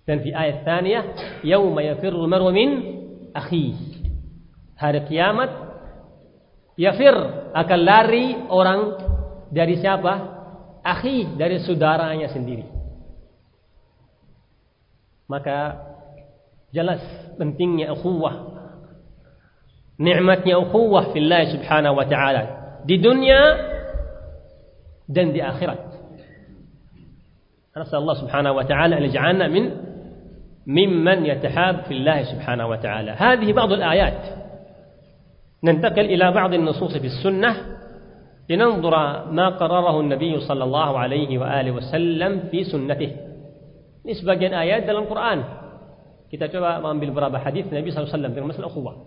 Dan di ayat tsaniyah, "Yauma yafirru al-mar'u min akhi." Hari kiamat yafir akan lari orang dari siapa? Akhi dari saudaranya sendiri. Maka jelas pentingnya ukhuwah nikmatnya ukhuwah fillah subhanahu wa ta'ala di dunia dan di akhirat. نسأل الله سبحانه وتعالى أن يجعلنا من الله سبحانه وتعالى هذه بعض الآيات ننتقل إلى بعض النصوص في السنة لننظر ما قرره النبي صلى الله عليه وآله وسلم في سنته. نسبة آيات dalam Quran kita coba mengambil beberapa hadis Nabi SAW tentang masalah ukhuwah.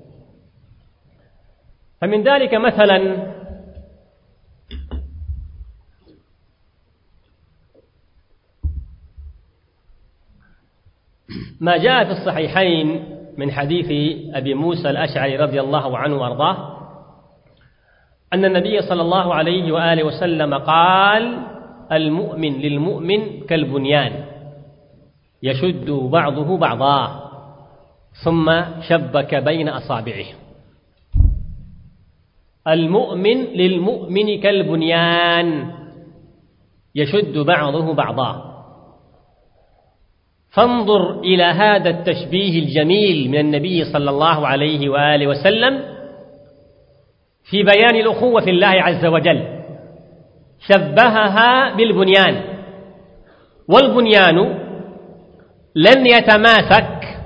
فمن ذلك مثلا ما جاء في الصحيحين من حديث أبي موسى الأشعري رضي الله عنه وأرضاه أن النبي صلى الله عليه وآله وسلم قال المؤمن للمؤمن كالبنيان يشد بعضه بعضا ثم شبك بين أصابعه. المؤمن للمؤمن كالبنيان يشد بعضه بعضا. فانظر إلى هذا التشبيه الجميل من النبي صلى الله عليه وآله وسلم في بيان الأخوة في الله عز وجل. شبهها بالبنيان. والبنيان لن يتماسك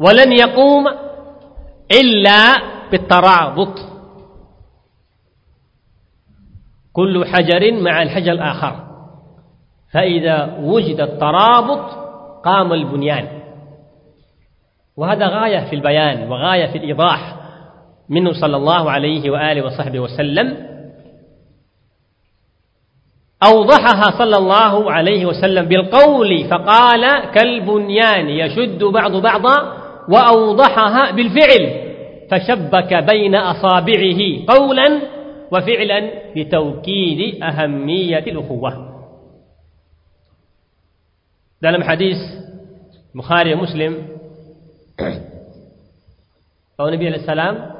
ولن يقوم إلا بالترابط. كل حجر مع الحجر الآخر. فإذا وجد الترابط قام البنيان. وهذا غاية في البيان وغاية في الإيضاح. منه صلى الله عليه وآله وصحبه وسلم أوضحها صلى الله عليه وسلم بالقول فقال كالبنيان يشد بعض بعضا وأوضحها بالفعل فشبك بين أصابعه قولا وفعلا لتوكيد أهمية الأخوة. dalam hadis Bukhari Muslim bahwa Nabi alaihi salam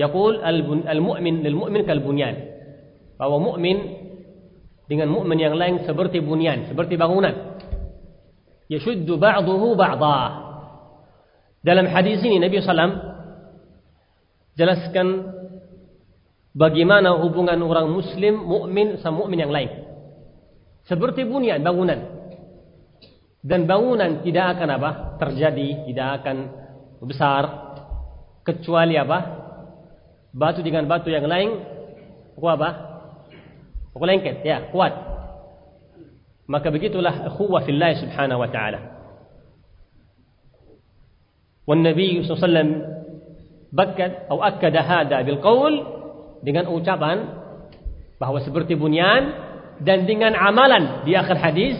yaqul al-mu'min lil mu'min kal bunyan. Bahwa mukmin dengan mukmin yang lain seperti bunyan seperti bangunan. Yashuddu ba'dahu ba'dha. Dalam hadis ini Nabi sallam jelaskan bagaimana hubungan orang muslim mukmin sama mukmin yang lain. Seperti bunyan bangunan. Dan bangunan tidak akan apa? terjadi tidak akan besar kecuali apa batu dengan batu yang lain kuat apa kuat lengket ya kuat maka begitulah ukhuwah fillah subhanahu wa ta'ala والنبي صلى الله عليه وسلم بكت أو أكد هذا بالقول dengan ucapan bahwa seperti bunyan dan dengan amalan di akhir hadis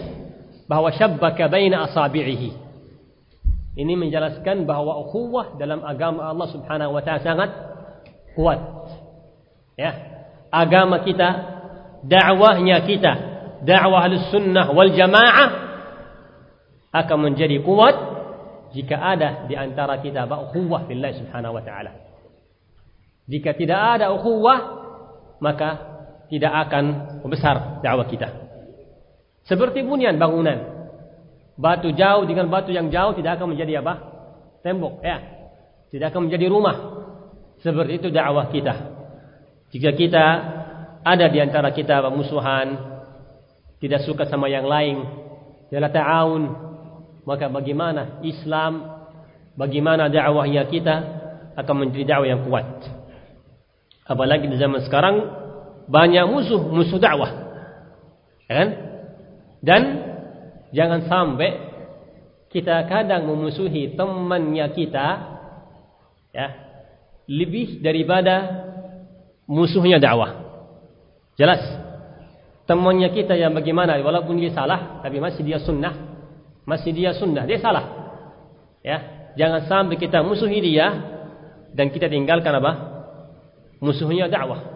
bahwa syabbaka baina asabi'ihi. Ini menjelaskan bahwa ukhuwah dalam agama Allah Subhanahu wa taala sangat kuat. Ya. Agama kita, dakwahnya kita, dakwah sunnah wal jamaah akan menjadi kuat jika ada di antara kita ukhuwah billah Subhanahu wa taala. Jika tidak ada ukhuwah maka tidak akan membesar dakwah kita. Seperti bunyan bangunan. Batu jauh dengan batu yang jauh tidak akan menjadi apa? Tembok, ya. Tidak akan menjadi rumah. Seperti itu dakwah kita. Jika kita ada di antara kita musuhan, tidak suka sama yang lain, tidak ta'awun, maka bagaimana Islam, bagaimana dakwahnya kita akan menjadi dakwah yang kuat. Apalagi di zaman sekarang banyak musuh, musuh dakwah. Ya kan? Dan jangan sampai kita kadang memusuhi temannya kita ya lebih daripada musuhnya dakwah. Jelas. Temannya kita yang bagaimana walaupun dia salah tapi masih dia sunnah, masih dia sunnah, dia salah. Ya, jangan sampai kita musuhi dia dan kita tinggalkan apa? Musuhnya dakwah.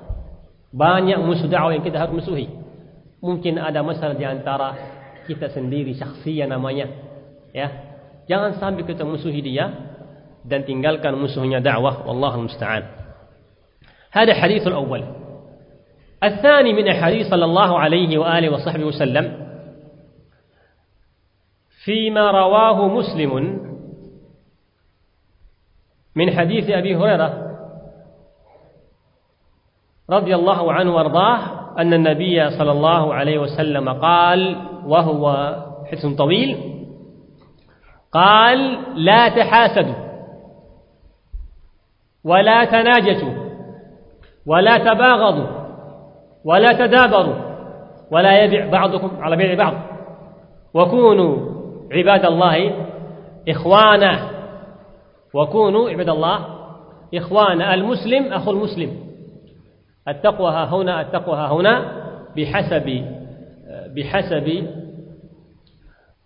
Banyak musuh dakwah yang kita harus musuhi. mungkin ada masalah di antara kita sendiri syakhsiyah namanya ya jangan sampai kita musuhi dia dan tinggalkan musuhnya dakwah wallahu musta'an. هذا حديث الأول الثاني من الحديث صلى الله عليه وآله وصحبه وسلم فيما رواه مسلم من حديث أبي هريرة رضي الله عنه وارضاه أن النبي صلى الله عليه وسلم قال وهو حديث طويل قال لا تحاسدوا ولا تناجشوا ولا تباغضوا ولا تدابروا ولا يبع بعضكم على بيع بعض. وكونوا عباد الله إخوانا وكونوا عباد الله إخوانا. المسلم أخو المسلم. التقوى ها هنا التقوى ها هنا بحسب بحسب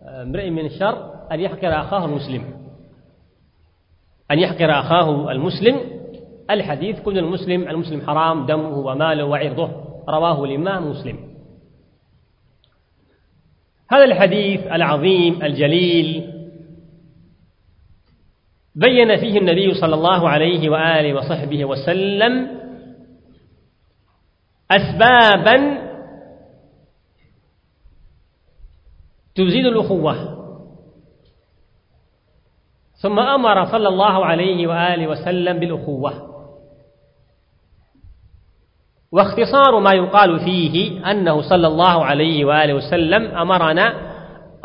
امرئ من الشر أن يحقر أخاه المسلم. أن يحقر أخاه المسلم الحديث كل المسلم المسلم حرام دمه وماله وعرضه. رواه الإمام مسلم. هذا الحديث العظيم الجليل. بين فيه النبي صلى الله عليه وآله وصحبه وسلم أسبابا تزيد الأخوة. ثم أمر صلى الله عليه وآله وسلم بالأخوة. واختصار ما يقال فيه أنه صلى الله عليه وآله وسلم أمرنا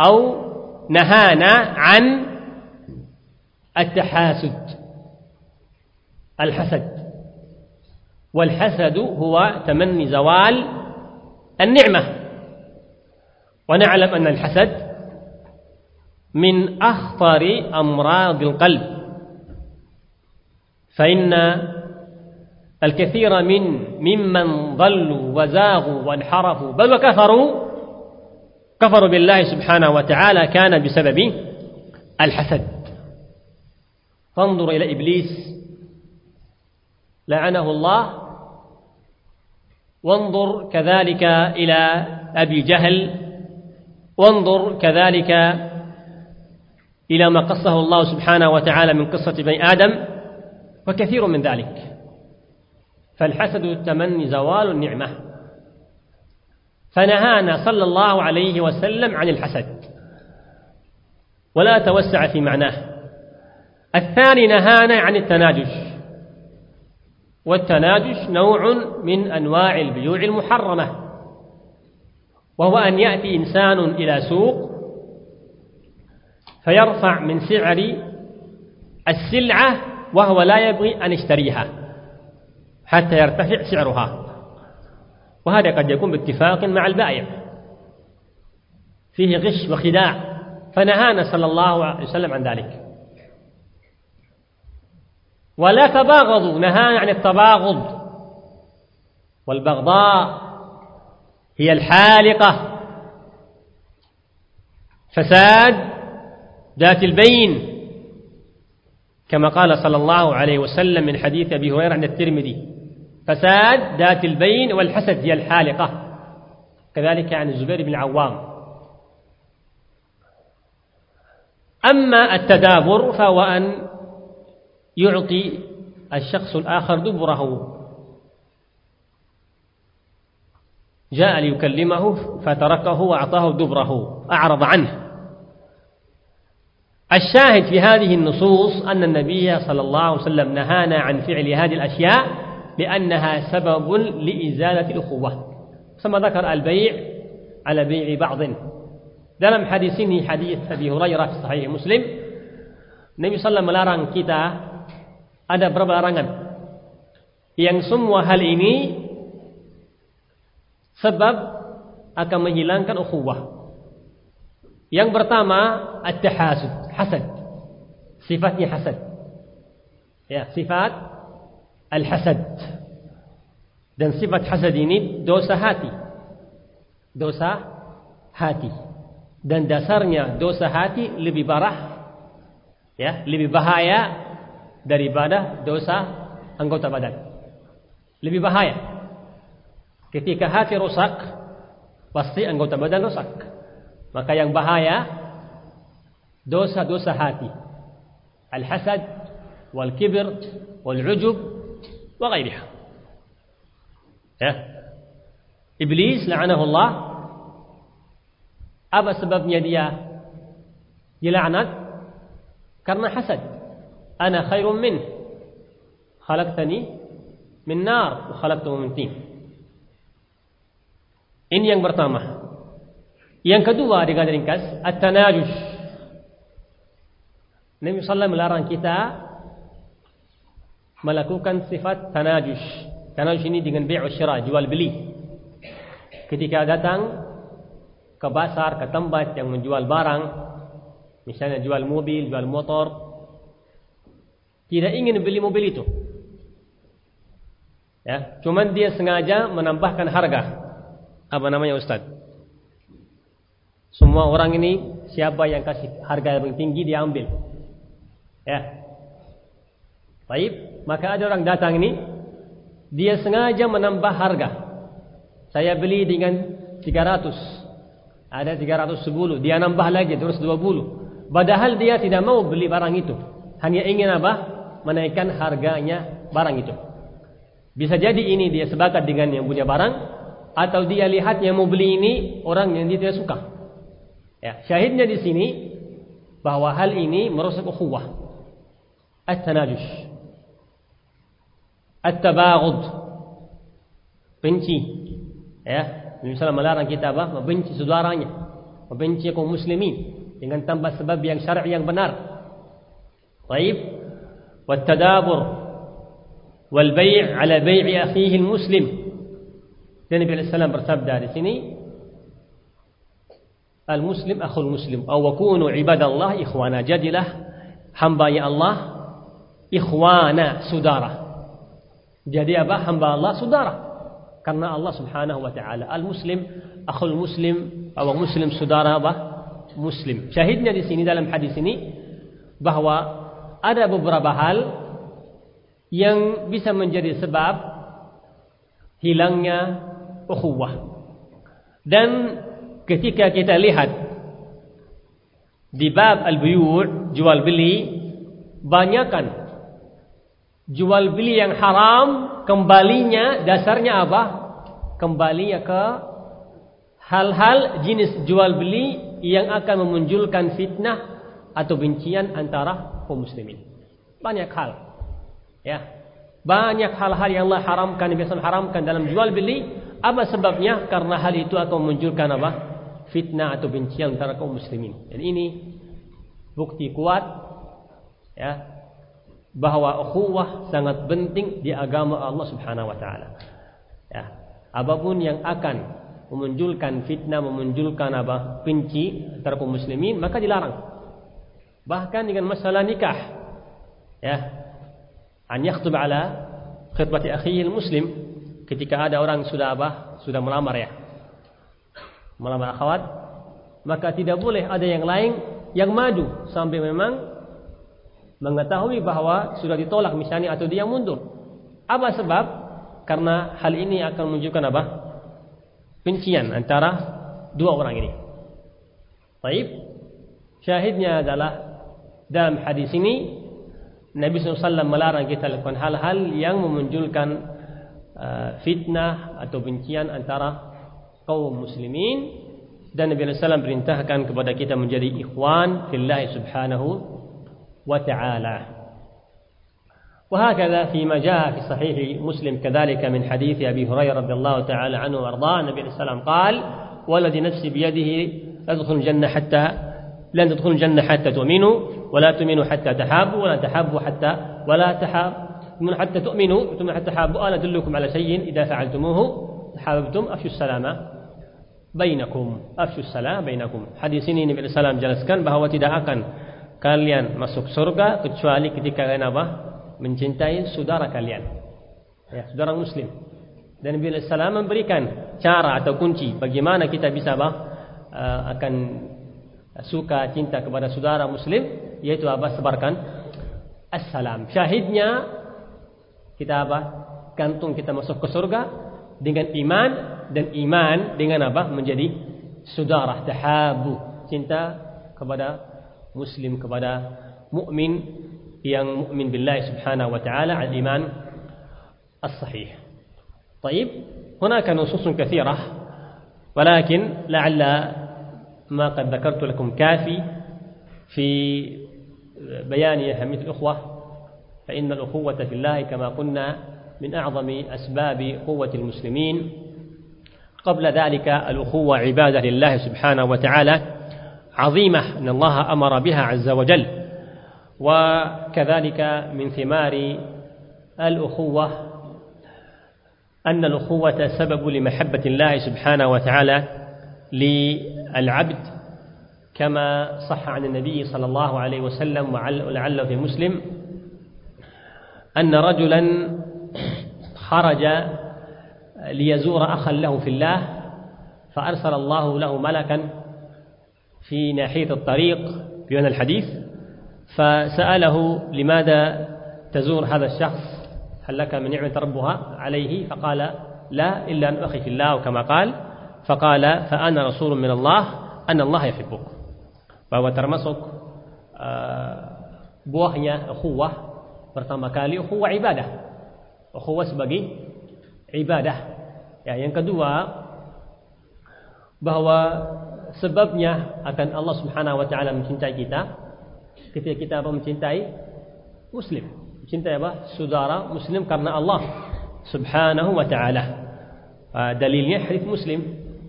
أو نهانا عن التحاسد الحسد. والحسد هو تمني زوال النعمة. ونعلم أن الحسد من أخطر أمراض القلب. فإن الكثير من ممن ضلوا وزاغوا وانحرفوا بل وكفروا كفروا بالله سبحانه وتعالى كان بسبب الحسد. فانظر إلى إبليس. لعنه الله. وانظر كذلك إلى أبي جهل. وانظر كذلك إلى ما قصه الله سبحانه وتعالى من قصة بني آدم وكثير من ذلك. فالحسد التمني زوال النعمة. فنهانا صلى الله عليه وسلم عن الحسد. ولا توسع في معناه. الثاني نهانا عن التناجش. والتناجش نوع من أنواع البيوع المحرمة. وهو أن يأتي إنسان إلى سوق فيرفع من سعر السلعة وهو لا يبغي أن يشتريها حتى يرتفع سعرها وهذا قد يكون باتفاق مع البائع. فيه غش وخداع. فنهانا صلى الله عليه وسلم عن ذلك. ولا تباغضوا. نهانا عن التباغض. والبغضاء هي الحالقة. فساد ذات البين كما قال صلى الله عليه وسلم من حديث أبي هريرة عند الترمذي فساد ذات البين والحسد هي الحالقة كذلك عن الزبير بن العوام. أما التدابر فهو أن يعطي الشخص الآخر دبره. جاء ليكلمه فتركه وأعطاه دبره أعرض عنه. الشاهد في هذه النصوص أن النبي صلى الله عليه وسلم نهانا عن فعل هذه الأشياء لأنها سبب لإزالة الأخوة ثم ذكر البيع على بيع بعض. دلم حديثني حديث أبي هريرة في صحيح مسلم. النبي صلى الله عليه وسلم لارن كتا ada berapa larangan. Yang semua hal سبب sebab akan menghilangkan yang pertama at-tahasud, hasad. Sifatnya hasad. Ya, sifat al-hasad. Dan sifat hasad ini dosa hati. Dosa hati. Dan dasarnya dosa hati lebih parah ya, lebih bahaya daripada dosa anggota badan. Lebih bahaya. Ketika hati rusak, pasti anggota badan rusak. Maka yang bahaya dosa-dosa hati. Al-hasad wal-kibr wal-ujub wa ghairiha. Ya. Iblis la'anahullah apa sebabnya dia dilaknat? Karena hasad. Ana khairum min. Khalaqtani min nar wa khalaqtahu min tin. Ini yang pertama. Yang kedua dengan ringkas at-tanajus. Nabi sallallahu melarang kita melakukan sifat tanajus. Tanajus ini dengan bai' syira, jual beli. Ketika datang ke pasar, ke tempat yang menjual barang, misalnya jual mobil, jual motor, tidak ingin beli mobil itu. Ya, cuma dia sengaja menambahkan harga. Apa namanya Ustaz? Semua orang ini siapa yang kasih harga yang tinggi dia ambil. Ya. Baik, maka ada orang datang ini dia sengaja menambah harga. Saya beli dengan 300. Ada 310, dia nambah lagi terus 20. Padahal dia tidak mau beli barang itu. Hanya ingin apa? Menaikkan harganya barang itu. Bisa jadi ini dia sepakat dengan yang punya barang atau dia lihat yang mau beli ini orang yang dia tidak suka. Ya, syahidnya di sini bahwa hal ini merusak ukhuwah. At-tanajush. At-tabaghud. benci ya Nabi SAW melarang kita apa membenci saudaranya membenci kaum muslimin dengan tanpa sebab yang syar'i yang benar طيب والتدابر والبيع على بيع أخيه المسلم Nabi Alaihissalam bersabda di sini Al-Muslim akhul Muslim. Aw wakunu ibadallah ikhwana. Jadilah hamba ya Allah Ikhwana Sudara Jadi apa? Hamba Allah Sudara Karena Allah subhanahu wa ta'ala. Al-Muslim akhul Muslim Aw Muslim Sudara apa? Muslim. Syahidnya di sini dalam hadis ini Bahwa ada beberapa hal Yang bisa menjadi sebab Hilangnya Ukhuwah. Dan ketika kita lihat di bab al-buyu' jual beli banyakkan jual beli yang haram kembalinya dasarnya apa? Kembalinya ke hal-hal jenis jual beli yang akan memunculkan fitnah atau bencian antara kaum muslimin. Banyak hal. Ya. Banyak hal-hal yang Allah haramkan biasa haramkan dalam jual beli. Apa sebabnya? Karena hal itu akan memunculkan apa? Fitnah atau bencian antara kaum muslimin. Dan ini bukti kuat ya bahwa ukhuwah sangat penting di agama Allah Subhanahu wa taala. Ya. Apapun yang akan memunculkan fitnah, memunculkan apa? benci antara kaum muslimin, maka dilarang. Bahkan dengan masalah nikah. Ya. An yakhtub ala khitbati akhihi muslim ketika ada orang sudah apa? Sudah melamar ya. Melamar akhwat, maka tidak boleh ada yang lain yang maju sampai memang mengetahui bahwa sudah ditolak misalnya atau dia mundur. Apa sebab? Karena hal ini akan menunjukkan apa? Pencian antara dua orang ini. Baik. Syahidnya adalah dalam hadis ini Nabi SAW melarang kita lakukan hal-hal yang memunculkan Uh, fitnah atau bencian antara kaum muslimin. Dan Nabi SAW perintahkan kepada kita menjadi ikhwan fillah subhanahu wa ta'ala. وهكذا فيما جاء في صحيح مسلم كذلك من حديث أبي هريرة رضي الله تعالى عنه وأرضاه النبي عليه السلام قال والذي نفسي بيده ادخل الجنة حتى لن تدخلوا الجنة حتى تؤمنوا ولا تؤمنوا حتى تحابوا ولا تحابوا حتى ولا تحاب من حتى تؤمنوا ثم حتى تحابوا أنا أدلكم على شيء إذا فعلتموه تحاببتم أفشوا السلام bainakum. Afsus salam bainakum. Hadis ini Nabi sallallahu jelaskan bahawa tidak akan kalian masuk surga kecuali ketika kalian apa? Mencintai saudara kalian. Ya saudara muslim. Dan Nabi sallallahu memberikan cara atau kunci bagaimana kita bisa apa? Eh, akan suka cinta kepada saudara muslim yaitu apa? Sebarkan assalam. Syahidnya kita apa? Gantung kita masuk ke surga dengan iman dan iman dengan apa? Menjadi saudara tahabu, cinta kepada muslim kepada mukmin yang mukmin billahi subhanahu wa ta'ala al-iman as-sahih. طيب هناك نصوص كثيرة ولكن لعل ما قد ذكرت لكم كافي في بيان أهمية الأخوة فإن الأخوة في الله كما قلنا من أعظم أسباب قوة المسلمين قبل ذلك الأخوة عبادة لله سبحانه وتعالى عظيمة أن الله أمر بها عز وجل. وكذلك من ثمار الأخوة أن الأخوة سبب لمحبة الله سبحانه وتعالى للعبد كما صح عن النبي صلى الله عليه وسلم ولعله في مسلم أن رجلا خرج ليزور أخا له في الله فأرسل الله له ملكا في ناحية الطريق بين الحديث فسأله لماذا تزور هذا الشخص هل لك من نعمة ربها عليه فقال لا إلا أن أخي في الله كما قال فقال فأنا رسول من الله أن الله يحبك فهو termasuk buahnya ukhuwah Pertama kali ukhuwah ibadah. Ukhuwah sebagai ibadah. Ya, yang kedua bahwa sebabnya akan Allah Subhanahu wa taala mencintai kita ketika kita apa mencintai muslim. Mencintai apa? Saudara muslim karena Allah Subhanahu wa taala. uh, dalilnya hadis Muslim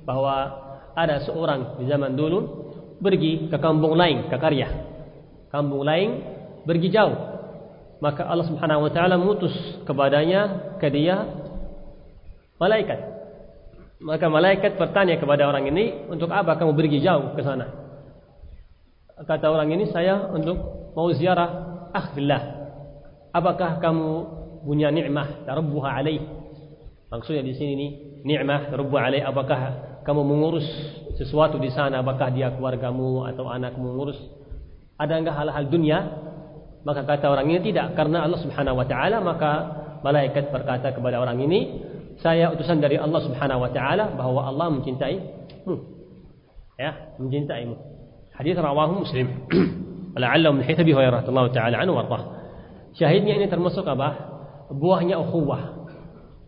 bahwa ada seorang di zaman dulu pergi ke kampung lain, ke karya. Kampung lain pergi jauh. Maka Allah Subhanahu wa taala mutus kepadanya ke dia malaikat. Maka malaikat bertanya kepada orang ini, "Untuk apa kamu pergi jauh ke sana?" Kata orang ini, "Saya untuk mau ziarah akhillah. Apakah kamu punya nikmah tarabbuha alaih?" Maksudnya di sini ini nikmah tarabbuha alaih apakah kamu mengurus sesuatu di sana apakah dia keluargamu atau anakmu mengurus ada enggak hal-hal dunia maka kata orang ini tidak karena Allah Subhanahu wa taala maka malaikat berkata kepada orang ini saya utusan dari Allah Subhanahu wa taala bahwa Allah mencintai. Ya, mencintai. Hadis rawahu Muslim. La'alla min haythu bi hayra Allah taala anhu warḍah. Syahidnya ini termasuk apa? Buahnya ukhuwah.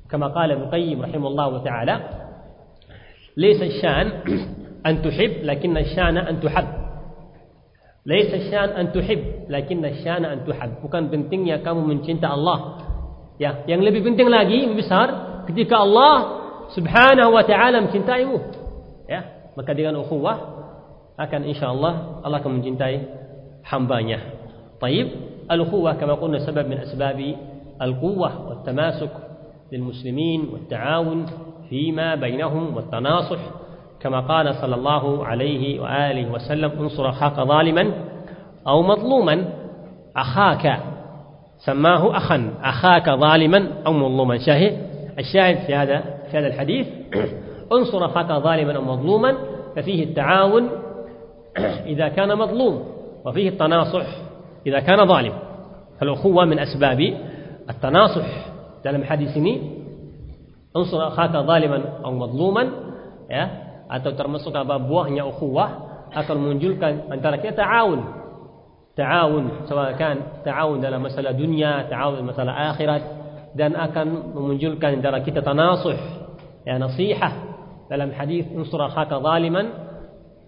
Kama qala Muqayyim rahimallahu wa taala, "Laysa syan an tuhib, lakinna syana an tuhab." Laysa syan an tuhib, lakinna syana an tuhab. Bukan pentingnya kamu mencinta Allah. Ya, yang lebih penting lagi, besar, ketika Allah subhanahu wa ta'ala mencintaimu. Ya maka dengan ukhuwah akan insyaallah Allah akan mencintai hambanya. طيب الأخوة كما قلنا سبب من أسباب القوة والتماسك للمسلمين والتعاون فيما بينهم والتناصح كما قال صلى الله عليه وآله وسلم انصر أخاك ظالما أو مظلوما أخاك سماه أخا أخاك ظالما أو مظلوما شاهد الشاهد في هذا, في هذا الحديث. انصر اخاك ظالما أو مظلوما ففيه التعاون إذا كان مظلوم وفيه التناصح إذا كان ظالم. فالأخوة من أسباب س ب ا التناصح تعلم حديثني انصر أخاك ظالما أو مظلوما اتو ترمسك بابوهن ا خ و ة اكل منجلك أن ترك. تعاون. تعاون سواء كان تعاون على م س أ دنيا تعاون على م dan akan memunculkan antara kita tanasuh ya nasihat dalam hadis unsur akhaka zaliman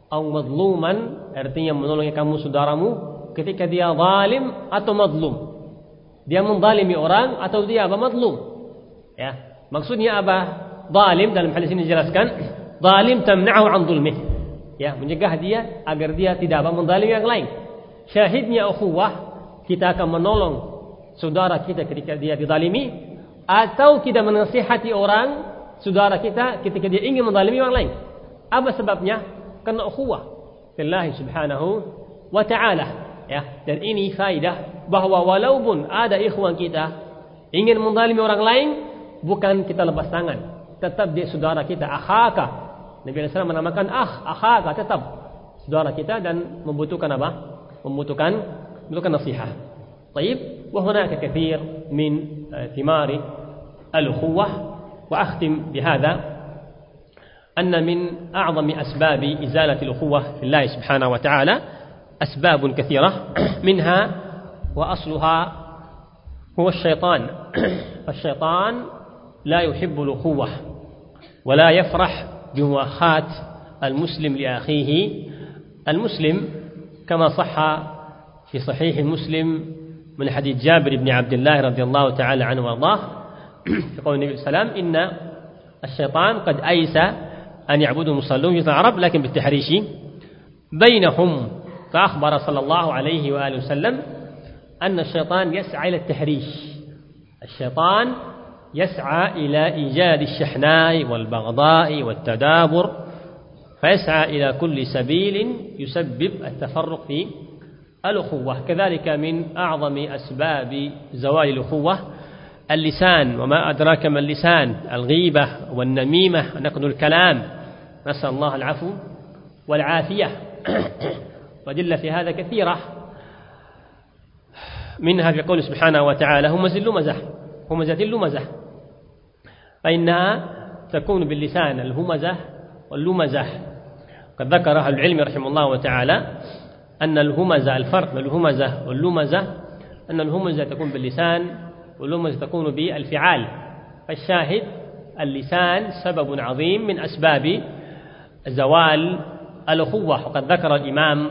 atau madluman artinya menolong kamu saudaramu ketika dia zalim atau madlum dia menzalimi orang atau dia apa madlum ya Maksudnya apa? Zalim dalam hadis ini dijelaskan, zalim tamna'u an zulmih. Ya, mencegah dia agar dia tidak apa menzalimi yang lain. Syahidnya ukhuwah, kita akan menolong saudara kita ketika dia dizalimi atau kita menasihati orang saudara kita ketika dia ingin menzalimi orang lain. Apa sebabnya? Karena ukhuwah billahi subhanahu wa ta'ala. Ya, dan ini faidah bahwa walaupun ada ikhwan kita ingin menzalimi orang lain, bukan kita lepas tangan tetap dia saudara kita akhaka Nabi SAW menamakan ah akhaka tetap saudara kita dan membutuhkan apa membutuhkan membutuhkan nasihat طيب وهناك كثير من ثمار الأخوة وأختم بهذا أن من أعظم أسباب إزالة الأخوة في الله سبحانه وتعالى أسباب كثيرة منها وأصلها هو الشيطان. الشيطان لا يحب الأخوة ولا يفرح بمؤاخاة المسلم لأخيه. المسلم كما صح في صحيح مسلم من حديث جابر بن عبد الله رضي الله تعالى عنه وأرضاه في قول النبي صلى الله عليه وسلم إن الشيطان قد أيس أن يعبدوا المصلون في العرب لكن بالتحريش بينهم. فأخبر صلى الله عليه وآله وسلم أن الشيطان يسعى إلى التحريش. الشيطان يسعى إلى إيجاد الشحناء والبغضاء والتدابر فيسعى إلى كل سبيل يسبب التفرق في الأخوة كذلك من أعظم أسباب زوال الأخوة اللسان وما أدراك ما اللسان الغيبة والنميمة نقد الكلام. نسأل الله العفو والعافية. ودل في هذا كثيرة. منها في قوله سبحانه وتعالى هم زل مزح همزة اللمزة فإنها تكون باللسان الهمزة واللمزة. قد ذكر أهل العلم رحمه الله تعالى أن الهمزة الفرق بين الهمزة واللمزة أن الهمزة تكون باللسان واللمزة تكون بالفعال. فالشاهد اللسان سبب عظيم من أسباب زوال الأخوة. وقد ذكر الإمام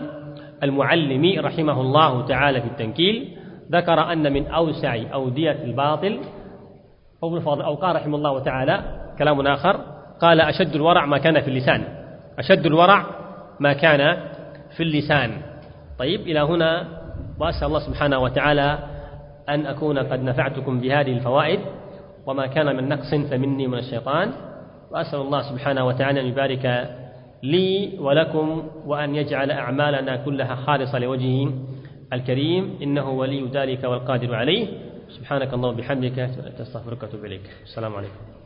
المعلمي رحمه الله تعالى في التنكيل ذكر أن من أوسع أودية الباطل. أو قال رحمه الله تعالى كلام آخر قال أشد الورع ما كان في اللسان. أشد الورع ما كان في اللسان. طيب إلى هنا وأسأل الله سبحانه وتعالى أن أكون قد نفعتكم بهذه الفوائد وما كان من نقص فمني من الشيطان. وأسأل الله سبحانه وتعالى أن يبارك لي ولكم وأن يجعل أعمالنا كلها خالصة لوجهه الكريم. إنه ولي ذلك والقادر عليه. سبحانك اللهم وبحمدك أستغفرك وأتوب إليك. السلام عليكم.